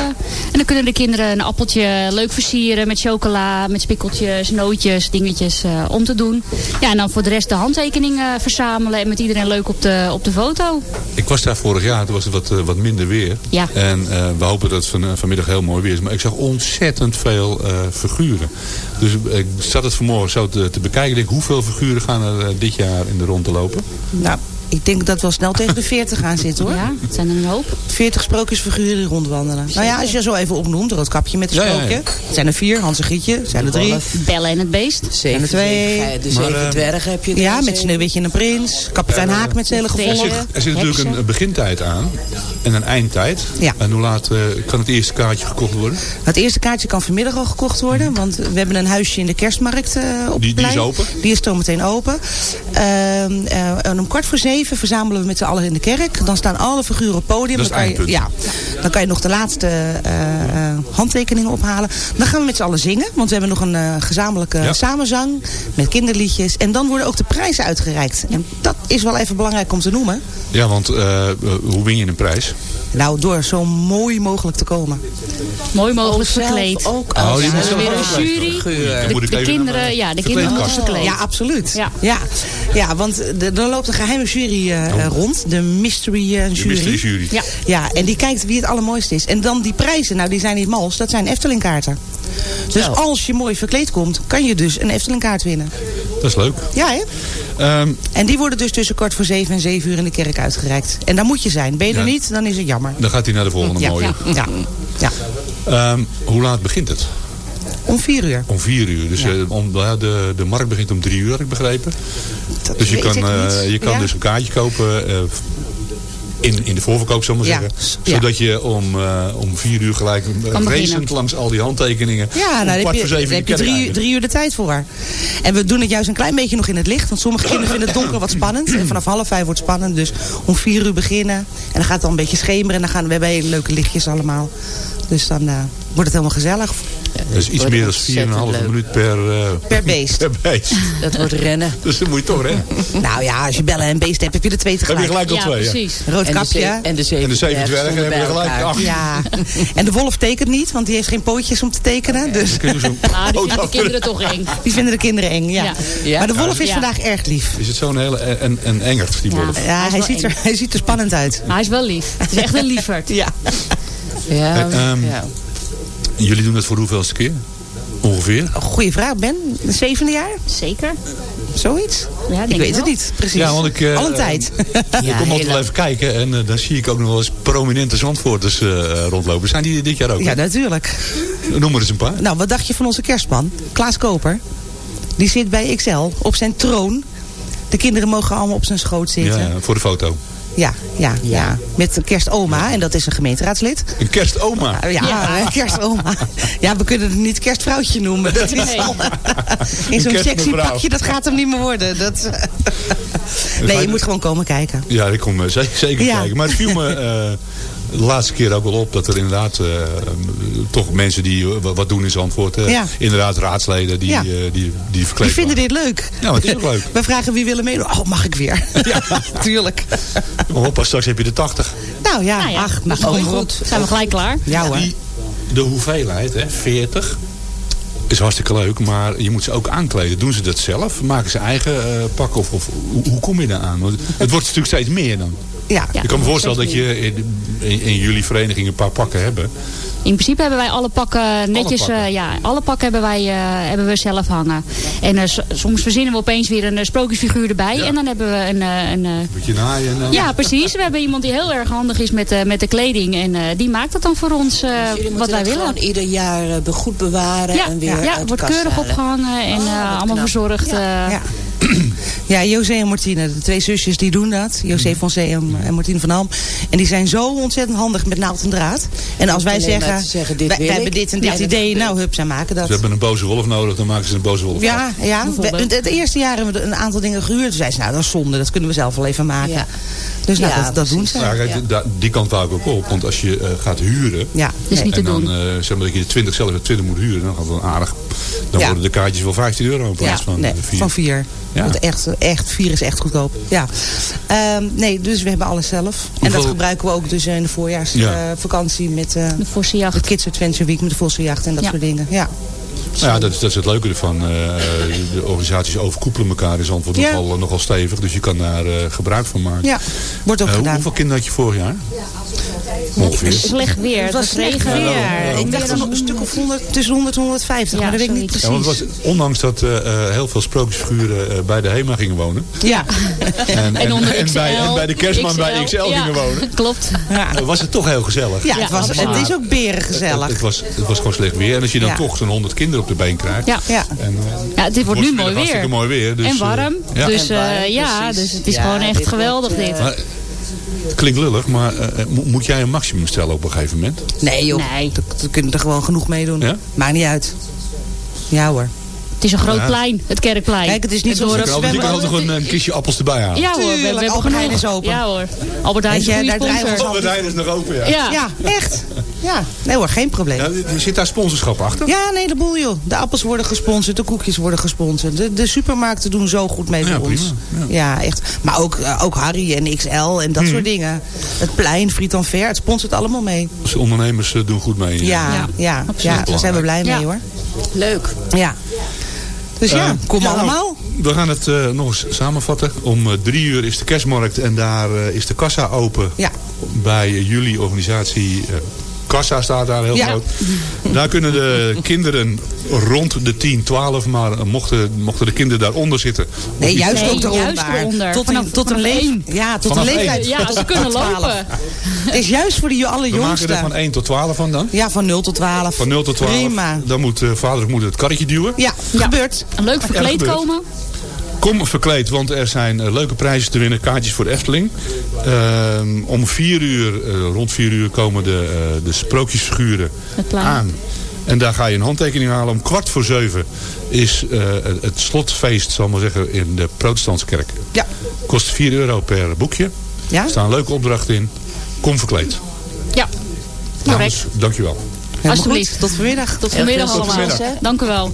En dan kunnen de kinderen een appeltje leuk versieren met chocola, met spikkeltjes, nootjes, dingetjes om te doen. Ja, en dan voor de rest de handtekeningen verzamelen en met iedereen leuk op de, op de foto. Ik was daar vorig jaar, toen was het wat, wat minder weer. Ja. En we hopen dat het van, vanmiddag heel mooi weer is. Maar ik zag ontzettend veel figuren. Dus ik zat het vanmorgen zo te, te bekijken. Hoeveel figuren gaan er eh, dit jaar in de ronde lopen? Nou, ik denk dat we al snel tegen de 40 gaan zitten hoor. Ja, het zijn er een hoop. 40 sprookjesfiguren die rondwandelen. Nou ja, als je zo even opnoemt, roodkapje met een Ja, ja, ja. sprookje. Het zijn er vier, Hans en Grietje. Het zijn er drie. Bellen en het beest. Zeven, En twee. zeven, de Maar, zeven eh, dwergen heb je er, Ja, met. Sneeuwwitje en een prins. Kapitein Haak met zijn hele Er gevolg. zit, er zit natuurlijk een, begintijd aan. En een eindtijd. Ja. En hoe laat eh, kan het eerste kaartje gekocht worden? Het eerste kaartje kan vanmiddag al gekocht worden. Want we hebben een huisje in de kerstmarkt eh, op Die- het die is open? Die is zometeen open. Ehm, eh, en om kwart voor zeven verzamelen we met z'n allen in de kerk. Dan staan alle figuren op het podium. Dat is dan, kan je, ja, dan kan je nog de laatste eh, eh, handtekeningen ophalen. Dan gaan we met z'n allen zingen. Want we hebben nog een eh, gezamenlijke Ja. samenzang. Met kinderliedjes. En dan worden ook de prijzen uitgereikt. En dat is wel even belangrijk om te noemen. Ja, want hoe win je een prijs? Nou, door zo mooi mogelijk te komen. Mooi mogelijk verkleed. ook Oh, moet zelf weer een ook jury. De, even kinderen, ja, de kinderen moeten verkleed. Ja, absoluut. Ja. Ja, ja want er loopt een geheime jury eh, eh, rond. De mystery eh, De jury. mystery jury. Ja. Ja, en die kijkt wie het allermooiste is. En dan die prijzen, nou die zijn niet mals, dat zijn Eftelingkaarten. Dus als je mooi verkleed komt, kan je dus een Eftelingkaart winnen. Dat is leuk. Ja, hè? Ehm, En die worden dus tussen kwart voor zeven en zeven uur in de kerk uitgereikt. En daar moet je zijn. Ben je er niet, dan is het jammer. dan gaat hij naar de volgende Ja, mooie. ja, ja, ja. Ehm, hoe laat begint het? Om vier uur. Om vier uur. Dus Ja. eh, om, ja, de, de markt begint om drie uur, heb ik begrepen. Dat Dus je kan, eh, je kan dus een kaartje kopen eh, in, in de voorverkoop, zal ik maar Ja. zeggen. Zodat je om, eh, om vier uur gelijk eh, racend langs al die handtekeningen. Ja, nou, daar kwart heb je, voor zeven heb je kerk drie, drie uur de tijd voor. En we doen het juist een klein beetje nog in het licht. Want sommige kinderen vinden het donker wat spannend. En vanaf half vijf wordt het spannend. Dus om vier uur beginnen. En dan gaat het al een beetje schemeren. En dan gaan we hebben hele leuke lichtjes allemaal. Dus dan eh, wordt het helemaal gezellig. Dat is iets meer dan ontzettend 4,5 leuk. minuut per, eh, Per beest. per beest. Dat wordt rennen. Dus dan moet je toch rennen. Nou ja, als je bellen en beest hebt, heb je er twee Dan heb tegelijk. je gelijk al Ja, twee. Ja. precies. Rood En de, kapje. en de zeven, En de zeven dwergen hebben er gelijk elkaar. acht. Ja, en de wolf tekent niet, want die heeft geen pootjes om te tekenen. Dus Dan kun je zo'n Maar die poot vinden de kinderen toch eng. die vinden de kinderen eng, ja. Ja. Ja. Maar de wolf is Ja. vandaag erg lief. Is het zo'n hele en, en engert, die Ja. wolf? Ja, Hij hij ziet, er, hij ziet er spannend uit. Maar hij is wel lief. Het is echt een lieferd. Ja. Ja, ehm, ja. Jullie doen dat voor hoeveelste keer? Ongeveer? Goeie vraag, Ben. De zevende jaar? Zeker. Zoiets? Ja, ik weet het niet, precies. Ja, want ik, eh, Al een tijd. ik kom altijd wel even kijken en eh, dan zie ik ook nog wel eens prominente Zandvoorters eh, rondlopen. Zijn die dit jaar ook? Ja, natuurlijk. Noem maar eens een paar. Nou, wat dacht je van onze kerstman? Klaas Koper. Die zit bij XL op zijn troon. De kinderen mogen allemaal op zijn schoot zitten. ja, voor de foto. Ja, ja, ja. Met een kerstoma, en dat is een gemeenteraadslid. Een kerstoma. Ja, Ja. een kerstoma. Ja, we kunnen het niet kerstvrouwtje noemen. Dat is Nee. al- In zo'n sexy pakje, dat gaat hem niet meer worden. Dat, nee, je moet gewoon komen kijken. Ja, ik kom eh, zeker, zeker Ja. kijken. Maar het viel me eh, de laatste keer ook wel op dat er inderdaad eh, toch mensen die eh, wat- doen in Zandvoort. eh, Ja. Inderdaad raadsleden die, Ja. eh, die, die verkleed Die vinden waren. dit leuk. Ja, maar het is ook leuk. We vragen wie willen meedoen. Oh, mag ik weer? Ja, tuurlijk. Maar hoppa, straks heb je de 80. Nou ja, Nou ja, ach, mag ook ook goed. goed. Zijn we gelijk klaar? Ja hoor. Die, de hoeveelheid, hè, 40, is hartstikke leuk. Maar je moet ze ook aankleden. Doen ze dat zelf? Maken ze eigen eh pakken? Of, of hoe, hoe kom je daar aan? Want het wordt natuurlijk steeds meer dan. Ja. Ja. ik kan me voorstellen dat je in, in, in jullie vereniging een paar pakken hebben. In principe hebben wij alle pakken netjes, pakken? eh, ja, alle pakken hebben wij eh, hebben we zelf hangen. En eh, soms verzinnen we opeens weer een sprookjesfiguur erbij. Ja. En dan hebben we een, eh, een eh, Beetje naaien. Ja, precies. We hebben iemand die heel erg handig is met, eh, met de kleding. En eh, die maakt dat dan voor ons eh, Jullie wat wij willen. gewoon ieder jaar goed bewaren Ja, en weer ja, wordt keurig halen. opgehangen en Oh, eh, allemaal knap. verzorgd. eh. Ja. Ja, José en Martine, de twee zusjes die doen dat. José van Zee en, en Martine van Alm. En die zijn zo ontzettend handig met naald en draad. En als wij zeggen, te zeggen, dit wij, hebben dit en dit idee, nou hup, zij maken dat. Ze hebben een boze wolf nodig, dan maken ze een boze wolf. Ja, ja. We- het eerste jaar hebben we een aantal dingen gehuurd. Toen zei ze, nou dat is zonde, dat kunnen we zelf wel even maken. Ja. Dus nou, Ja, dat, dat doen ze. Ja, kijk, da- die kant wou ik ook op. Want als je eh, gaat huren. Ja, is niet te En dan doen. eh, zeg maar dat je de 20 zelf de 20 moet huren. Dan gaat het wel aardig. Dan Ja. worden de kaartjes wel 15 euro in plaats Ja, van 4. van vier. Ja. Want echt, echt, vier is echt goedkoop. Ja. Ehm, nee, dus we hebben alles zelf. En dat gebruiken we ook dus in de Ja. voorjaarsvakantie met eh, De forse de jacht. Kids Adventure Week met de Vossenjacht en dat Ja. soort dingen. Ja. Nou ja, dat is, dat is het leuke ervan. Eh, de organisaties overkoepelen elkaar in Zandvoort Ja. nogal, nogal stevig. Dus je kan daar eh, gebruik van maken. ja, wordt ook Eh, gedaan. hoeveel kinderen had je vorig jaar? Ongeveer. Slecht weer. Het was slecht regen. weer. Ja, Ik dacht een stuk of 100, tussen 100 en 150, Ja, maar dat weet ik niet. Ja, precies. het was, ondanks dat eh, eh, heel veel sprookjesfiguren eh, bij de HEMA gingen wonen. Ja, En, En onder en bij, bij de kerstman bij XL ja, gingen wonen. Klopt. ja. Was het toch heel gezellig. ja, het, was, absoluut. het is ook berengezellig. Het, het, was, het was gewoon slecht weer. En als je dan Ja. toch zo'n 100 kinderen op de been krijgt. Ja. Ja. En, Ja, het wordt nu mooi hartstikke weer. mooi weer. Dus, en warm. ja. Dus En warm, eh, ja, precies. dus het is Ja, gewoon echt geweldig dit. Eh, klinkt lullig, maar eh, mo- moet jij een maximum stellen op een gegeven moment? Nee joh, Nee. er, er kunnen er gewoon genoeg meedoen. Ja? Maakt niet uit. Ja hoor. Het is een groot Ja. plein, het kerkplein. Kijk, het is niet zo kan altijd, je kan altijd gewoon een kistje appels erbij halen. Ja hoor, we, we hebben Albert Heijn genoeg. is open. Ja hoor, Albert Heijn is we Albert Heijn is nog open, ja. Ja. Ja, echt. Ja, nee hoor, geen probleem. Ja, zit daar sponsorschap achter? Ja, een heleboel joh. De appels worden gesponsord, de koekjes worden gesponsord. De, de supermarkten doen zo goed mee Ja, voor ons. Ja. echt. Maar ook, eh, ook Harry en XL en dat soort dingen. Het plein, Friet en Ver, het sponsort allemaal mee. Dus de ondernemers eh, doen goed mee. Ja, ja, Ja, ja, absoluut. daar zijn we blij mee Ja. hoor. Leuk. Ja. Dus ja, Eh, kom ja, nou, allemaal. we gaan het eh, nog eens samenvatten. Om eh, drie uur is de kerstmarkt en daar eh, is de kassa open. Ja. Bij eh, jullie organisatie. Kassa staat daar heel Ja. groot. Daar kunnen de kinderen rond de 10, 12, maar mochten, mochten de kinderen daaronder zitten. Nee, juist Nee, ook eronder. juist. Tot, een, Vanaf- tot een leef- één. Ja, tot een leeftijd. Ja, ze kunnen 12. lopen. Het is juist voor de alle We maken er van jongsten. 1 tot 12 van dan. Ja, van 0 tot 12. Van 0 tot 12. Prima. Dan moet eh, vader of moeder het karretje duwen. Ja, Ja. gebeurt. Leuk verkleed komen. Kom verkleed, want er zijn eh, leuke prijzen te winnen. Kaartjes voor de Efteling. Ehm, om 4 uur, eh, rond 4 uur komen de, eh, de sprookjesfiguren aan. En daar ga je een handtekening halen. Om kwart voor zeven is eh, het- slotfeest, zal ik maar zeggen, in de protestantse kerk. Ja. Kost 4 euro per boekje. Ja? Er staan leuke opdrachten in. Kom verkleed. Ja, Dames, correct. dankjewel. Helemaal Alsjeblieft. goed. Tot vanmiddag. Tot vanmiddag Heel veel allemaal. Dank u wel.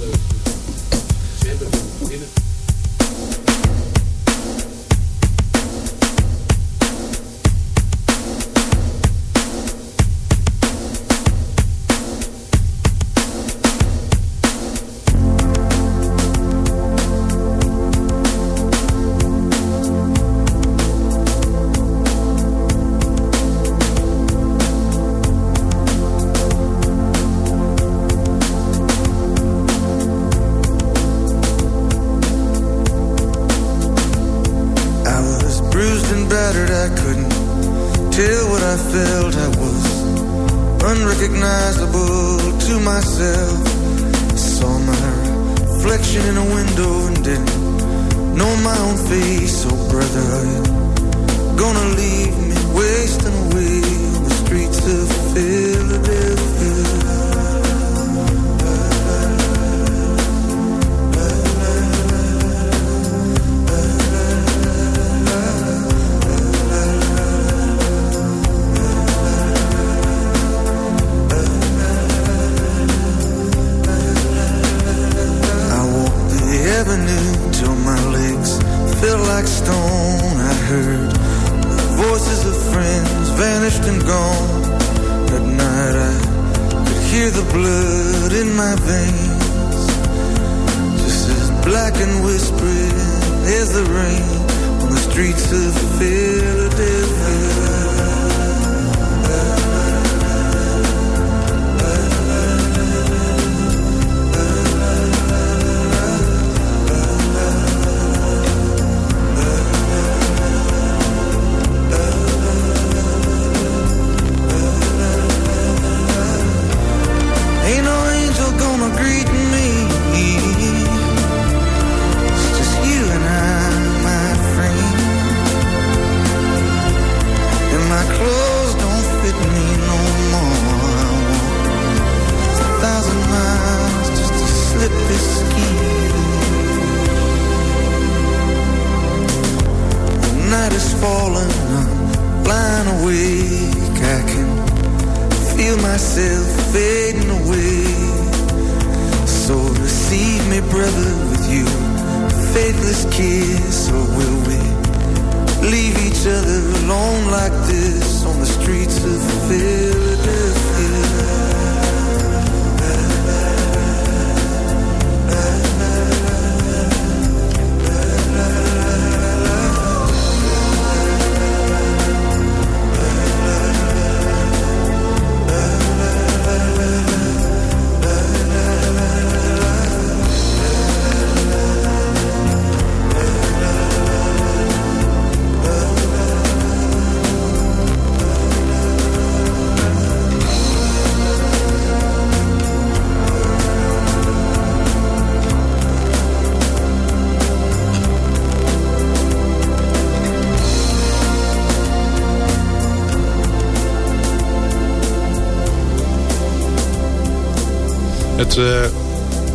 Het eh,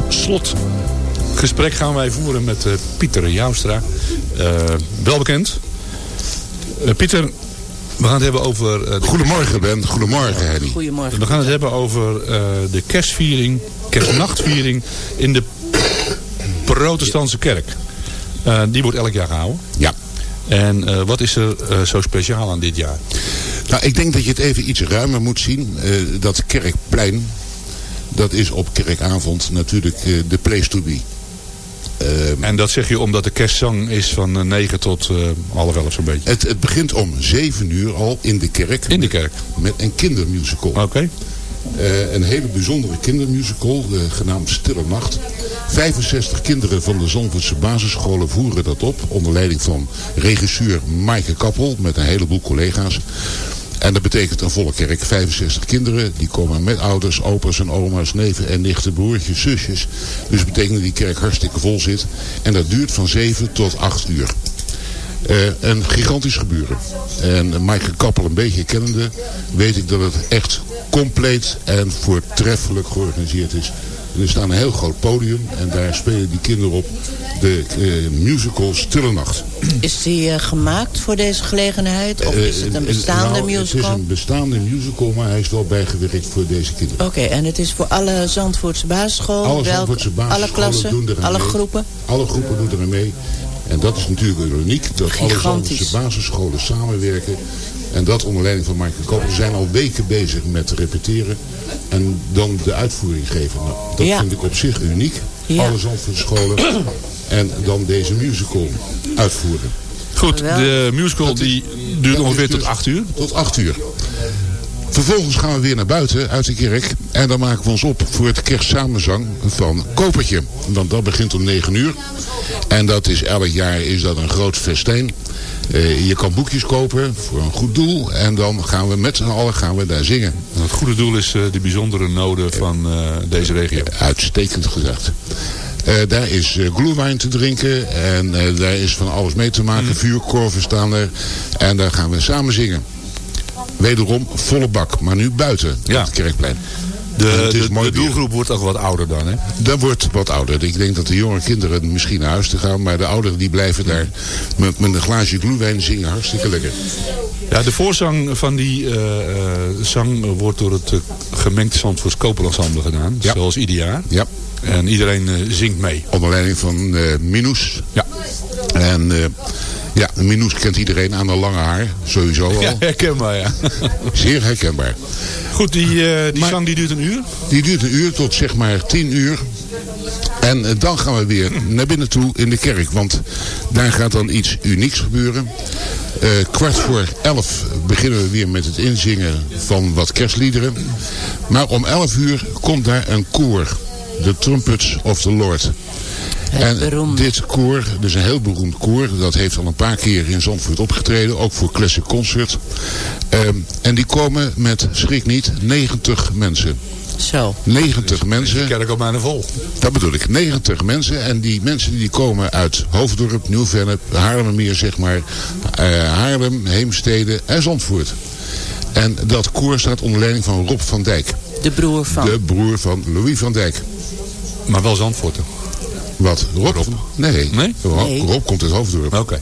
slotgesprek gaan wij voeren met eh, Pieter Joustra. Eh, wel bekend. Eh, Pieter, we gaan het hebben over... de- Goedemorgen Ben, goedemorgen Henny. Goedemorgen. We gaan het hebben over eh, de kerstviering, kerstnachtviering in de protestantse kerk. Eh, die wordt elk jaar gehouden. Ja. En eh, wat is er eh, zo speciaal aan dit jaar? Nou, ik denk dat je het even iets ruimer moet zien. Eh, dat Kerkplein, dat is op kerkavond natuurlijk eh, de place to be. En dat zeg je omdat de kerstzang is van eh, 9 tot eh, half elf zo'n beetje. het, het begint om 7 uur al in de kerk. In de kerk. Met een kindermusical. Oké. Eh, een hele bijzondere kindermusical, eh, genaamd Stille Nacht. 65 kinderen van de Zandvoortse basisscholen voeren dat op. Onder leiding van regisseur Maaike Kappel met een heleboel collega's. En dat betekent een volle kerk. 65 kinderen, die komen met ouders, opa's en oma's, neven en nichten, broertjes, zusjes. Dus betekent dat die kerk hartstikke vol zit. En dat duurt van 7 tot 8 uur. Eh, een gigantisch gebeuren. En Maaike Kappel een beetje kennende, weet ik dat het echt compleet en voortreffelijk georganiseerd is. Er staat een heel groot podium en daar spelen die kinderen op de eh, musical Stille Nacht. Is die eh, gemaakt voor deze gelegenheid? Of is het een Eh, bestaande nou, Het is musical? een bestaande musical, maar hij is wel bijgewerkt voor deze kinderen. Oké, en het is voor alle Zandvoortse basisscholen? Alle Zandvoortse Alle basisscholen klassen? doen er alle mee. groepen? Alle groepen doen er aan mee. En dat is natuurlijk uniek, dat alle Gigantisch. Zandvoortse basisscholen samenwerken. En dat onder leiding van Michael Koper. We zijn al weken bezig met repeteren. En dan de uitvoering geven. Nou, dat Ja. vind ik op zich uniek. Ja. Alle scholen. en dan deze musical uitvoeren. Goed, de musical die duurt ongeveer tot 8 uur. Tot 8 uur. Vervolgens gaan we weer naar buiten uit de kerk. En dan maken we ons op voor het kerstsamenzang van Kopertje. Want dat begint om 9 uur. En dat is elk jaar is dat een groot festijn. Eh, je kan boekjes kopen voor een goed doel. En dan gaan we met z'n allen gaan we daar zingen. Het goede doel is eh, de bijzondere noden van eh, deze regio. Uitstekend gezegd. Daar is uh, gloewijn te drinken. En daar is van alles mee te maken. Vuurkorven staan er. En daar gaan we samen zingen. Wederom volle bak. Maar nu buiten op het kerkplein. De, de, doelgroep wordt ook wat ouder dan, hè? Dat wordt wat ouder. Ik denk dat de jonge kinderen misschien naar huis te gaan. Maar de ouderen die blijven daar met, met een glaasje gloewijn zingen. Hartstikke lekker. Ja, de voorzang van die eh, eh, zang wordt door het uh, gemengde Zandvoorts Koperensemble gedaan. Zoals ieder jaar. Ja. En iedereen uh, zingt mee. Onder leiding van uh, Minus. Ja. En uh, ja, Minus kent iedereen aan de lange haar. Sowieso al. Ja, herkenbaar, ja. Zeer herkenbaar. Goed, die, uh, die maar, zang die duurt een uur? Die duurt een uur tot zeg maar tien uur. En uh, dan gaan we weer naar binnen toe in de kerk. Want daar gaat dan iets unieks gebeuren. Uh, kwart voor elf beginnen we weer met het inzingen van wat kerstliederen. Maar om elf uur komt daar een koor. De Trumpets of the Lord. Het en dit koor, dus een heel beroemd koor, dat heeft al een paar keer in Zandvoort opgetreden, ook voor Classic Concert. Um, en die komen met, schrik niet, 90 mensen. Zo. 90 mensen. De kerk op bijna vol. Dat bedoel ik, 90 mensen. En die mensen die komen uit Hoofddorp, Nieuw-Vennep, Haarlemmermeer zeg maar, uh, Haarlem, Heemstede en Zandvoort. En dat koor staat onder leiding van Rob van Dijk. De broer van? De broer van Louis van Dijk. Maar wel Zandvoort toch? Wat? Rob? Rob. Nee. Nee? Rob, nee. Rob komt uit Hoofddorp. Oké. Okay.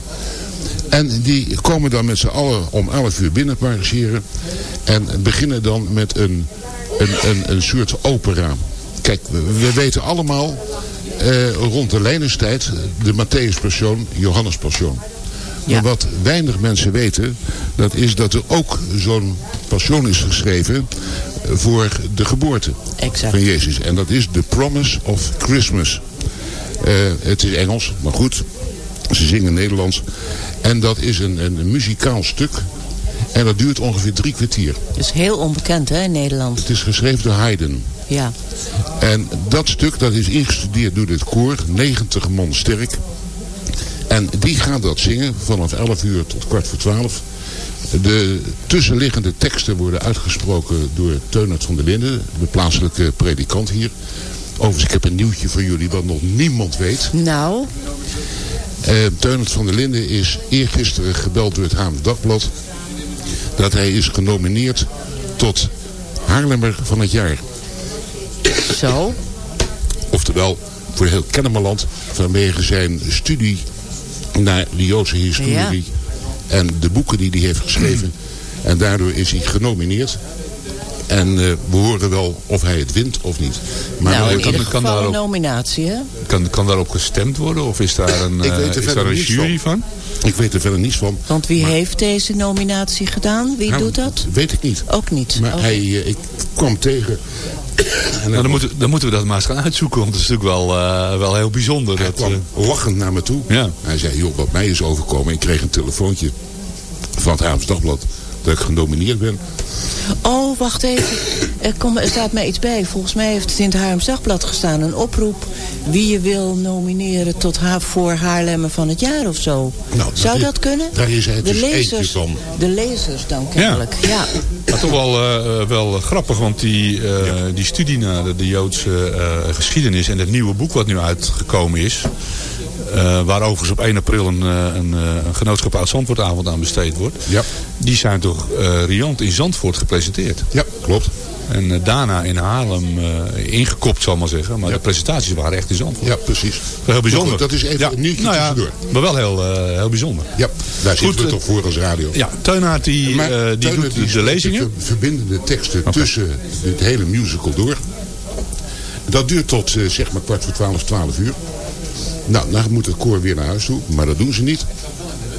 En die komen dan met z'n allen om 11 uur binnen marcheren. En beginnen dan met een, een, een, een soort opera. Kijk, we, we weten allemaal eh, rond de Lijnerstijd de Matthäus Passion, Johannes Passion. Ja. Maar wat weinig mensen weten, dat is dat er ook zo'n passion is geschreven voor de geboorte exact. van Jezus. En dat is The Promise of Christmas. Uh, het is Engels, maar goed. Ze zingen Nederlands. En dat is een, een, muzikaal stuk. En dat duurt ongeveer drie kwartier. Dat is heel onbekend hè, in Nederland. Het is geschreven door Haydn. Ja. En dat stuk dat is ingestudeerd door dit koor. 90 man sterk. En die gaan dat zingen vanaf 11 uur tot kwart voor 12. De tussenliggende teksten worden uitgesproken door Teunert van der Linden. De plaatselijke predikant hier. Overigens, ik heb een nieuwtje voor jullie wat nog niemand weet. Nou? Uh, Teunert van der Linden is eergisteren gebeld door het Haam Dagblad. Dat hij is genomineerd tot Haarlemmer van het jaar. Zo? Oftewel, voor heel Kennemerland vanwege zijn studie naar de Joodse historie. Ja. En de boeken die hij heeft geschreven. En daardoor is hij genomineerd. En uh, we horen wel of hij het wint of niet. Maar nou, in kan, ieder geval kan daarop, een nominatie, hè? Kan, kan daarop gestemd worden? Of is daar een, ik weet er is daar een jury van? van? Ik weet er verder niets van. Want wie maar, heeft deze nominatie gedaan? Wie nou, doet dat? Weet ik niet. Ook niet? Maar okay. hij, uh, ik kwam tegen... Nou, dan, moeten, dan moeten we dat maar eens gaan uitzoeken. Want het is natuurlijk wel, uh, wel heel bijzonder. Hij dat, kwam lachend naar me toe. Ja. Hij zei, joh, wat mij is overkomen. Ik kreeg een telefoontje van het Haams Dagblad dat ik genomineerd ben. Oh, wacht even. Er, kom, er staat mij iets bij. Volgens mij heeft het in het Haarlems Dagblad gestaan. Een oproep wie je wil nomineren tot ha voor Haarlemmer van het jaar of zo. Nou, Zou dat, dat kunnen? Daar is hij de dus lezers, van. De lezers dan kennelijk, ja. ja. Maar toch wel, uh, wel grappig, want die, uh, ja. die studie naar de, de Joodse uh, geschiedenis... en het nieuwe boek wat nu uitgekomen is... Uh, waar overigens op 1 april een, een, een genootschap uit Zandvoortavond aan besteed wordt. Ja. Die zijn toch uh, riant in Zandvoort gepresenteerd. Ja, klopt. En eh, daarna in Haarlem eh, ingekopt, zal ik maar zeggen. Maar de presentaties waren echt in Zandvoort. Ja, precies. Heel bijzonder. Goed, dat is even ja, een nieuwtje nou ja, tussendoor. Maar wel heel, eh, heel bijzonder. Ja, daar zitten we eh, toch voor als radio. Ja, Teunaert die, Maar eh, die doet de, lezingen. De verbindende teksten tussen het hele musical door. Dat duurt tot eh, zeg maar kwart voor twaalf, twaalf uur. Nou, dan moet het koor weer naar huis toe. Maar dat doen ze niet.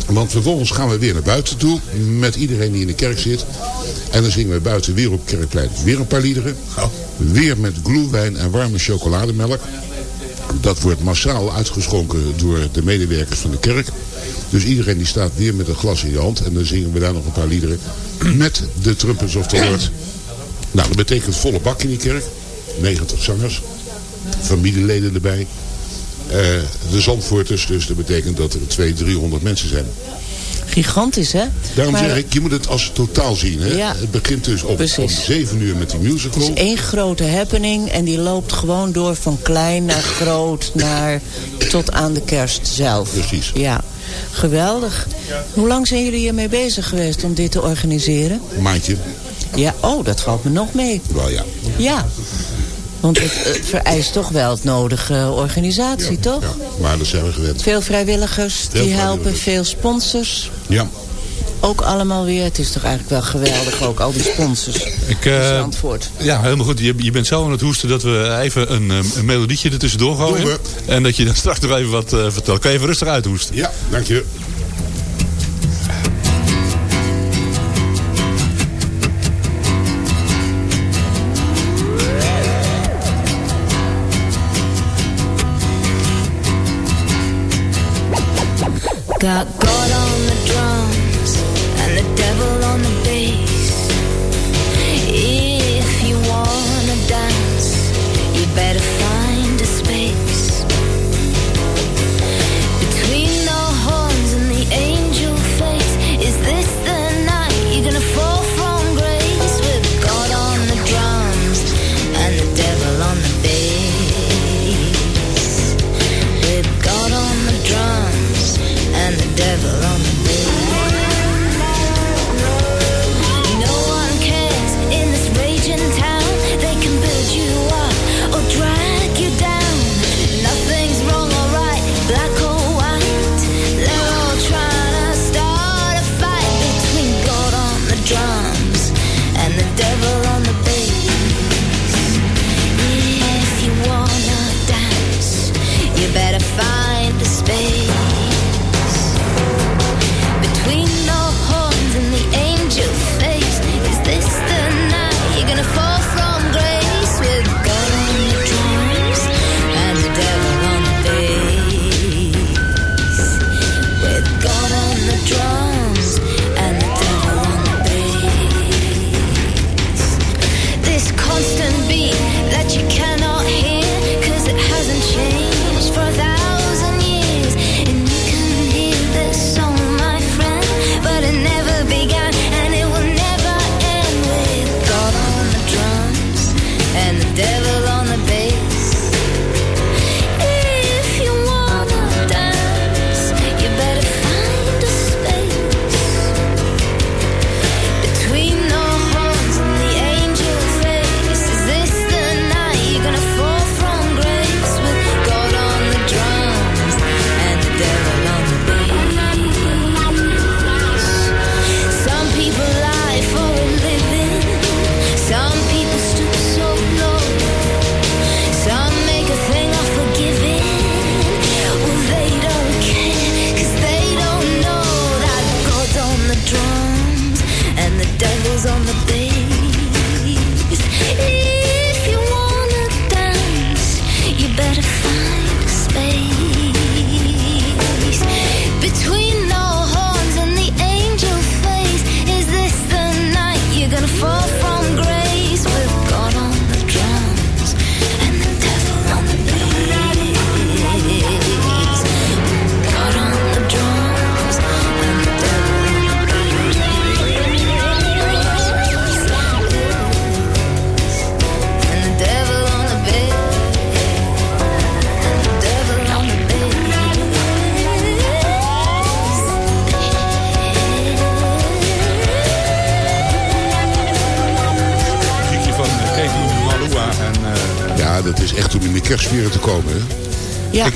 Want vervolgens gaan we weer naar buiten toe. Met iedereen die in de kerk zit. En dan zingen we buiten weer op Kerkplein weer een paar liederen. Weer met gloewijn en warme chocolademelk. Dat wordt massaal uitgeschonken door de medewerkers van de kerk. Dus iedereen die staat weer met een glas in je hand. En dan zingen we daar nog een paar liederen. Met de Trumpets of the Lord. Nou, dat betekent volle bak in die kerk. 90 zangers. Familieleden erbij. Eh, de Zandvoorters, dus dat betekent dat er 200, 300 mensen zijn. Gigantisch, hè? Daarom Maar zeg ik, je moet het als totaal zien. Hè? Ja. Het begint dus op, om Precies. 7 uur met die Het musical. is één grote happening en die loopt gewoon door van klein naar groot naar tot aan de kerst zelf. Precies. Ja, geweldig. Hoe lang zijn jullie hiermee bezig geweest om dit te organiseren? Een maandje. Ja, oh, dat valt me nog mee. Wel ja. Ja, want het, het vereist toch wel het nodige organisatie, toch? ja. Maar dat zijn we gewend. Veel vrijwilligers Veel die helpen, veel sponsors. Ja. Ook allemaal weer. Het is toch eigenlijk wel geweldig ook, al die sponsors. Ik, eh, Zandvoort. ja, helemaal goed. Je, je bent zo aan het hoesten dat we even een, eh, een melodietje er tussendoor gooien. Doen En dat je dan straks nog even wat eh, vertelt. Kan je even rustig uithoesten? Ja, dank je.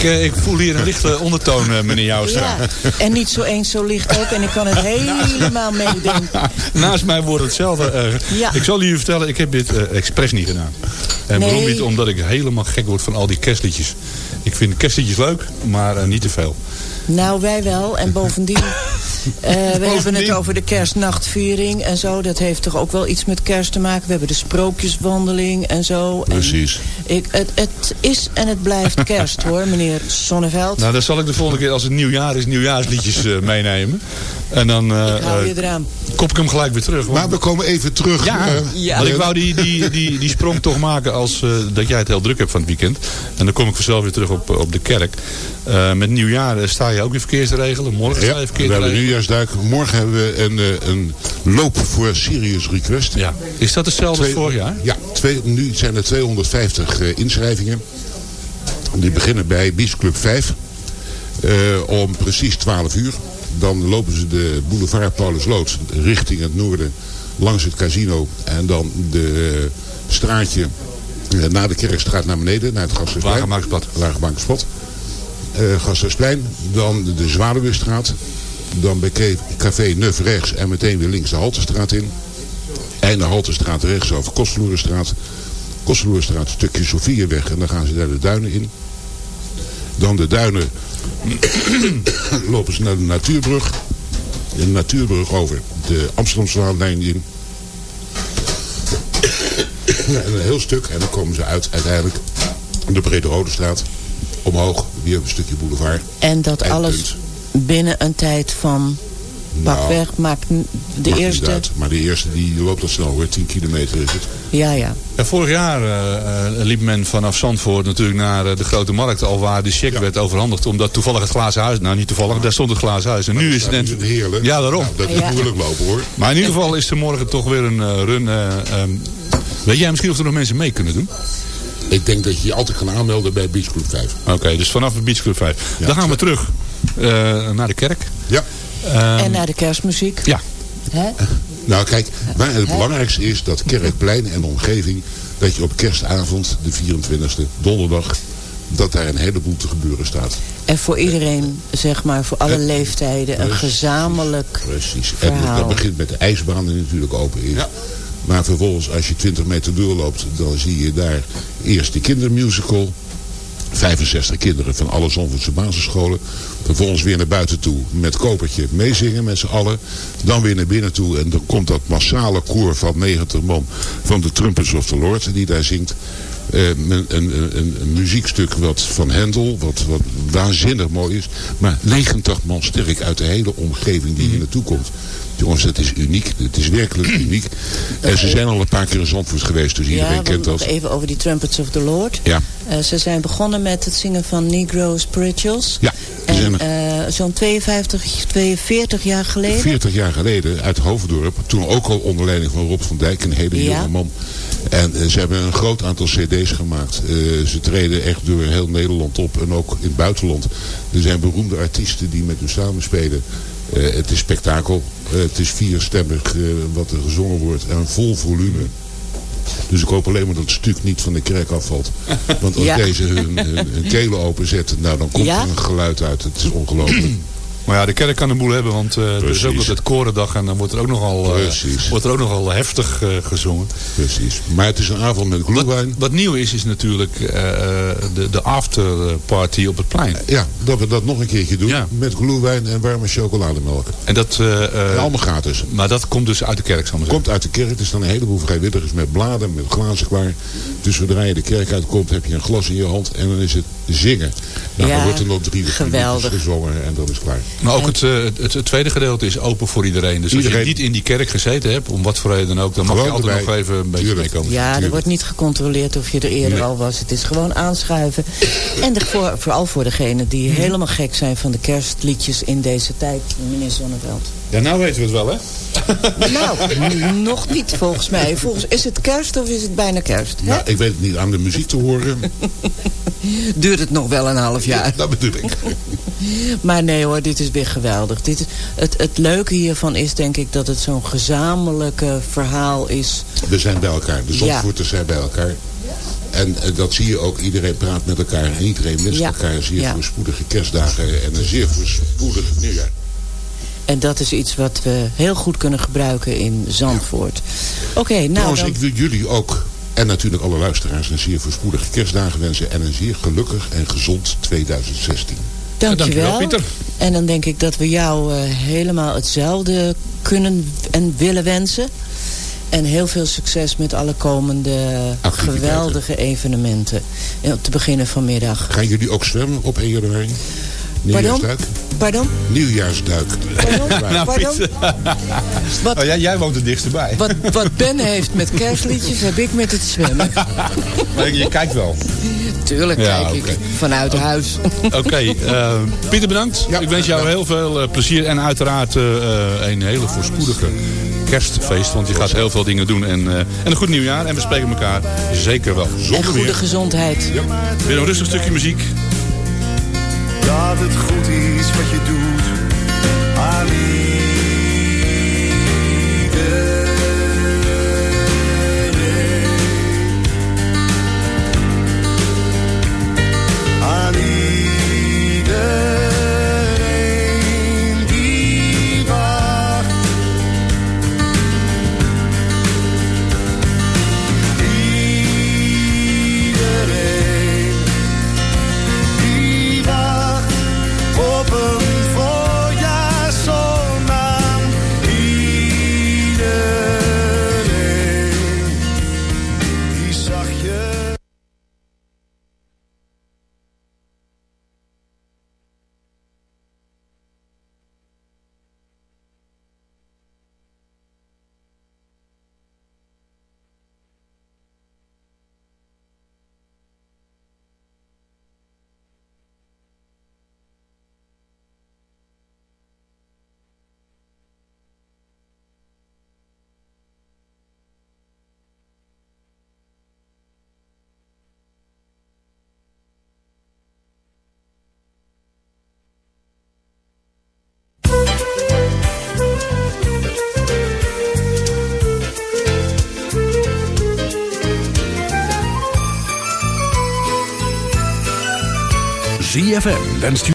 Ik, eh, ik voel hier een lichte ondertoon, eh, meneer Joustra. Ja, en niet zo eens zo licht ook. En ik kan het helemaal meedenken. Naast mij wordt hetzelfde erger. Ja. Ik zal jullie vertellen, ik heb dit eh, expres niet gedaan. En Nee. waarom niet? Omdat ik helemaal gek word van al die kerstliedjes. Ik vind kerstliedjes leuk, maar eh, niet te veel. Nou, wij wel. En bovendien, eh, we hebben het over de kerstnachtviering en zo. Dat heeft toch ook wel iets met kerst te maken. We hebben de sprookjeswandeling en zo. En Precies. ik, het, het is en het blijft kerst hoor, meneer Sonneveld. Nou, dan zal ik de volgende keer als het nieuwjaar is, nieuwjaarsliedjes eh, meenemen. En dan eh, ik hou je eh, eraan. kop ik hem gelijk weer terug. want- Maar we komen even terug. Ja, eh, Ja. want ik wou die, die, die, die sprong toch maken als eh, dat jij het heel druk hebt van het weekend. En dan kom ik vanzelf weer terug op, eh, op de kerk. Eh, met nieuwjaar eh, sta je ook weer verkeerd te regelen. Morgen sta je we nieuwjaarsduik. Morgen hebben we een, eh, een loop voor Serious Request. Ja. Is dat hetzelfde als vorig jaar? Ja, twee, nu zijn er 250 eh, inschrijvingen. Die beginnen bij Beach Club 5. eh, om precies 12 uur. Dan lopen ze de boulevard Paulusloot richting het noorden. Langs het casino. En dan de straatje naar de Kerkstraat naar beneden. Naar het Gasthuisplein. Wagenmakerspad. Wagenmakerspad. Eh Gasthuisplein. Dan de Zwaluwestraat. Dan bij Café Neuf rechts. En meteen weer links de Haltestraat in. Einde Haltestraat rechts over Kosteloerenstraat. Kosteloerenstraat, stukje Sofieweg. En dan gaan ze daar de duinen in. Dan de duinen lopen ze naar de Natuurbrug. De Natuurbrug over de Amsterdamslaan in. En een heel stuk. En dan komen ze uit uiteindelijk de Brede Rode Straat. Omhoog, weer een stukje boulevard. En dat Eindpunt. alles binnen een tijd van Nou, pakweg maakt de maakt eerste... Maar de eerste die loopt al snel hoor. 10 kilometer is het. Ja, ja. Ja, vorig jaar eh, eh, liep men vanaf Zandvoort natuurlijk naar eh, de grote markt. Al waar de cheque werd overhandigd. Omdat toevallig het glazen huis... Nou, niet toevallig, daar stond het glazen huis. En nu is het... Dat is het heerlijk. Ja, daarom. Nou, dat is Ja. moeilijk lopen hoor. Maar in ieder geval is er morgen toch weer een run. eh, ehm, weet jij misschien of er nog mensen mee kunnen doen? Ik denk dat je je altijd kan aanmelden bij Beach Club 5. Oké, dus vanaf de Beach Club 5. Dan gaan we terug naar de kerk. Ja. Ehm, En naar de kerstmuziek. Ja. Hè? Nou kijk, waar het belangrijkste is dat Kerkplein en de omgeving... dat je op kerstavond, de 24e, donderdag... dat daar een heleboel te gebeuren staat. En voor iedereen, zeg maar, voor alle leeftijden, een Precies. gezamenlijk Precies. En dat begint met de ijsbaan die natuurlijk open is. Maar vervolgens, als je 20 meter doorloopt... dan zie je daar eerst de kindermusical... 65 kinderen van alle Zandvoortse basisscholen. Vervolgens weer naar buiten toe met kopertje meezingen met z'n allen. Dan weer naar binnen toe en dan komt dat massale koor van 90 man van de Trumpets of the Lord die daar zingt. Eh, een, een, een, muziekstuk wat van Hendel, wat, wat waanzinnig mooi is. Maar 89 man sterk uit de hele omgeving die hier naartoe komt. Jongens, dat is uniek. Het is werkelijk uniek. En ze zijn al een paar keer in Zandvoort geweest, dus iedereen ja, kent dat. even over die Trumpets of the Lord. Ja. Eh, ze zijn begonnen met het zingen van Negro Spirituals. Ja, En eh, zo'n 52, 42 jaar geleden. 40 jaar geleden uit Hoofddorp. Toen ook al onder leiding van Rob van Dijk, een hele Ja. jonge man. En eh, ze hebben een groot aantal cd's gemaakt. Eh, ze treden echt door heel Nederland op en ook in het buitenland. Er zijn beroemde artiesten die met hun samenspelen. Eh, het is spektakel. Eh, het is vierstemmig eh, wat er gezongen wordt en vol volume. Dus ik hoop alleen maar dat het stuk niet van de kerk afvalt. Want als Ja. deze hun, hun, hun kelen openzetten, nou dan komt Ja. er een geluid uit. Het is ongelooflijk. Maar ja, de kerk kan een boel hebben, want eh, er is ook nog het korendag en dan wordt er ook nogal, Precies. wordt er ook nogal heftig eh, gezongen. Precies. Maar het is een avond met glühwein. Wat nieuw is, is natuurlijk de, de afterparty op het plein. Ja, dat we dat nog een keertje doen. Ja. Met glühwein en warme chocolademelk. En dat, En allemaal gratis. Maar dat komt dus uit de kerk, zal ik maar zeggen. Komt uit de kerk. Er staan een heleboel vrijwilligers met bladen, met glazen klaar. Dus zodra je de kerk uitkomt, heb je een glas in je hand. En dan is het zingen. Nou, Ja, dan wordt er nog drie geweldig. gezongen en dat is klaar. Maar ook het, eh, het, het tweede gedeelte is open voor iedereen. Dus als Iedereen. je niet in die kerk gezeten hebt, om wat voor reden dan ook, dan mag je altijd erbij. nog even een beetje Tuurlijk. meekomen. Ja, er wordt niet gecontroleerd of je er eerder Nee. al was. Het is gewoon aanschuiven. En de, voor, vooral voor degenen die Mhm. helemaal gek zijn van de kerstliedjes in deze tijd, meneer Zonneveld. Ja, nou weten we het wel, hè? Nou, nog niet volgens mij. Volgens, is het kerst of is het bijna kerst? Hè? Nou, ik weet het niet aan de muziek te horen. Duurt het nog wel een half jaar? dat bedoel ik. Maar nee hoor, dit is weer geweldig. Dit het, het leuke hiervan is denk ik dat het zo'n gezamenlijke verhaal is. We zijn bij elkaar. De Ja. Zandvoorters zijn bij elkaar. En eh, dat zie je ook. Iedereen praat met elkaar en iedereen wenst Ja. elkaar zeer Ja. voorspoedige kerstdagen en een zeer voorspoedig nieuwjaar. En dat is iets wat we heel goed kunnen gebruiken in Zandvoort. Oké, nou Trouwens, dan... ik wil jullie ook, en natuurlijk alle luisteraars, een zeer voorspoedige kerstdagen wensen. En een zeer gelukkig en gezond 2016. Dankjewel. dankjewel, Pieter. En dan denk ik dat we jou eh, helemaal hetzelfde kunnen en willen wensen. En heel veel succes met alle komende geweldige evenementen. En te beginnen vanmiddag. Gaan jullie ook zwemmen op 1 januari? Pardon? Nieuwjaarsduik? Pardon? Nieuwjaarsduik. Nou, Pardon? Wat, Oh, jij, jij woont er dichtst bij. wat, wat Ben heeft met kerstliedjes, heb ik met het zwemmen. Maar Je kijkt wel. Tuurlijk Ja, kijk ik vanuit huis. Oké, eh, Pieter bedankt. Ja, ik wens jou ja. heel veel eh, plezier en uiteraard eh, eh, een hele voorspoedige kerstfeest. Want je gaat heel veel dingen doen. En, eh, en een goed nieuwjaar. En we spreken elkaar zeker wel. En Zonder goede meer. gezondheid. Weer een rustig stukje muziek. Dat het goed is wat je doet aan ZFM wenst u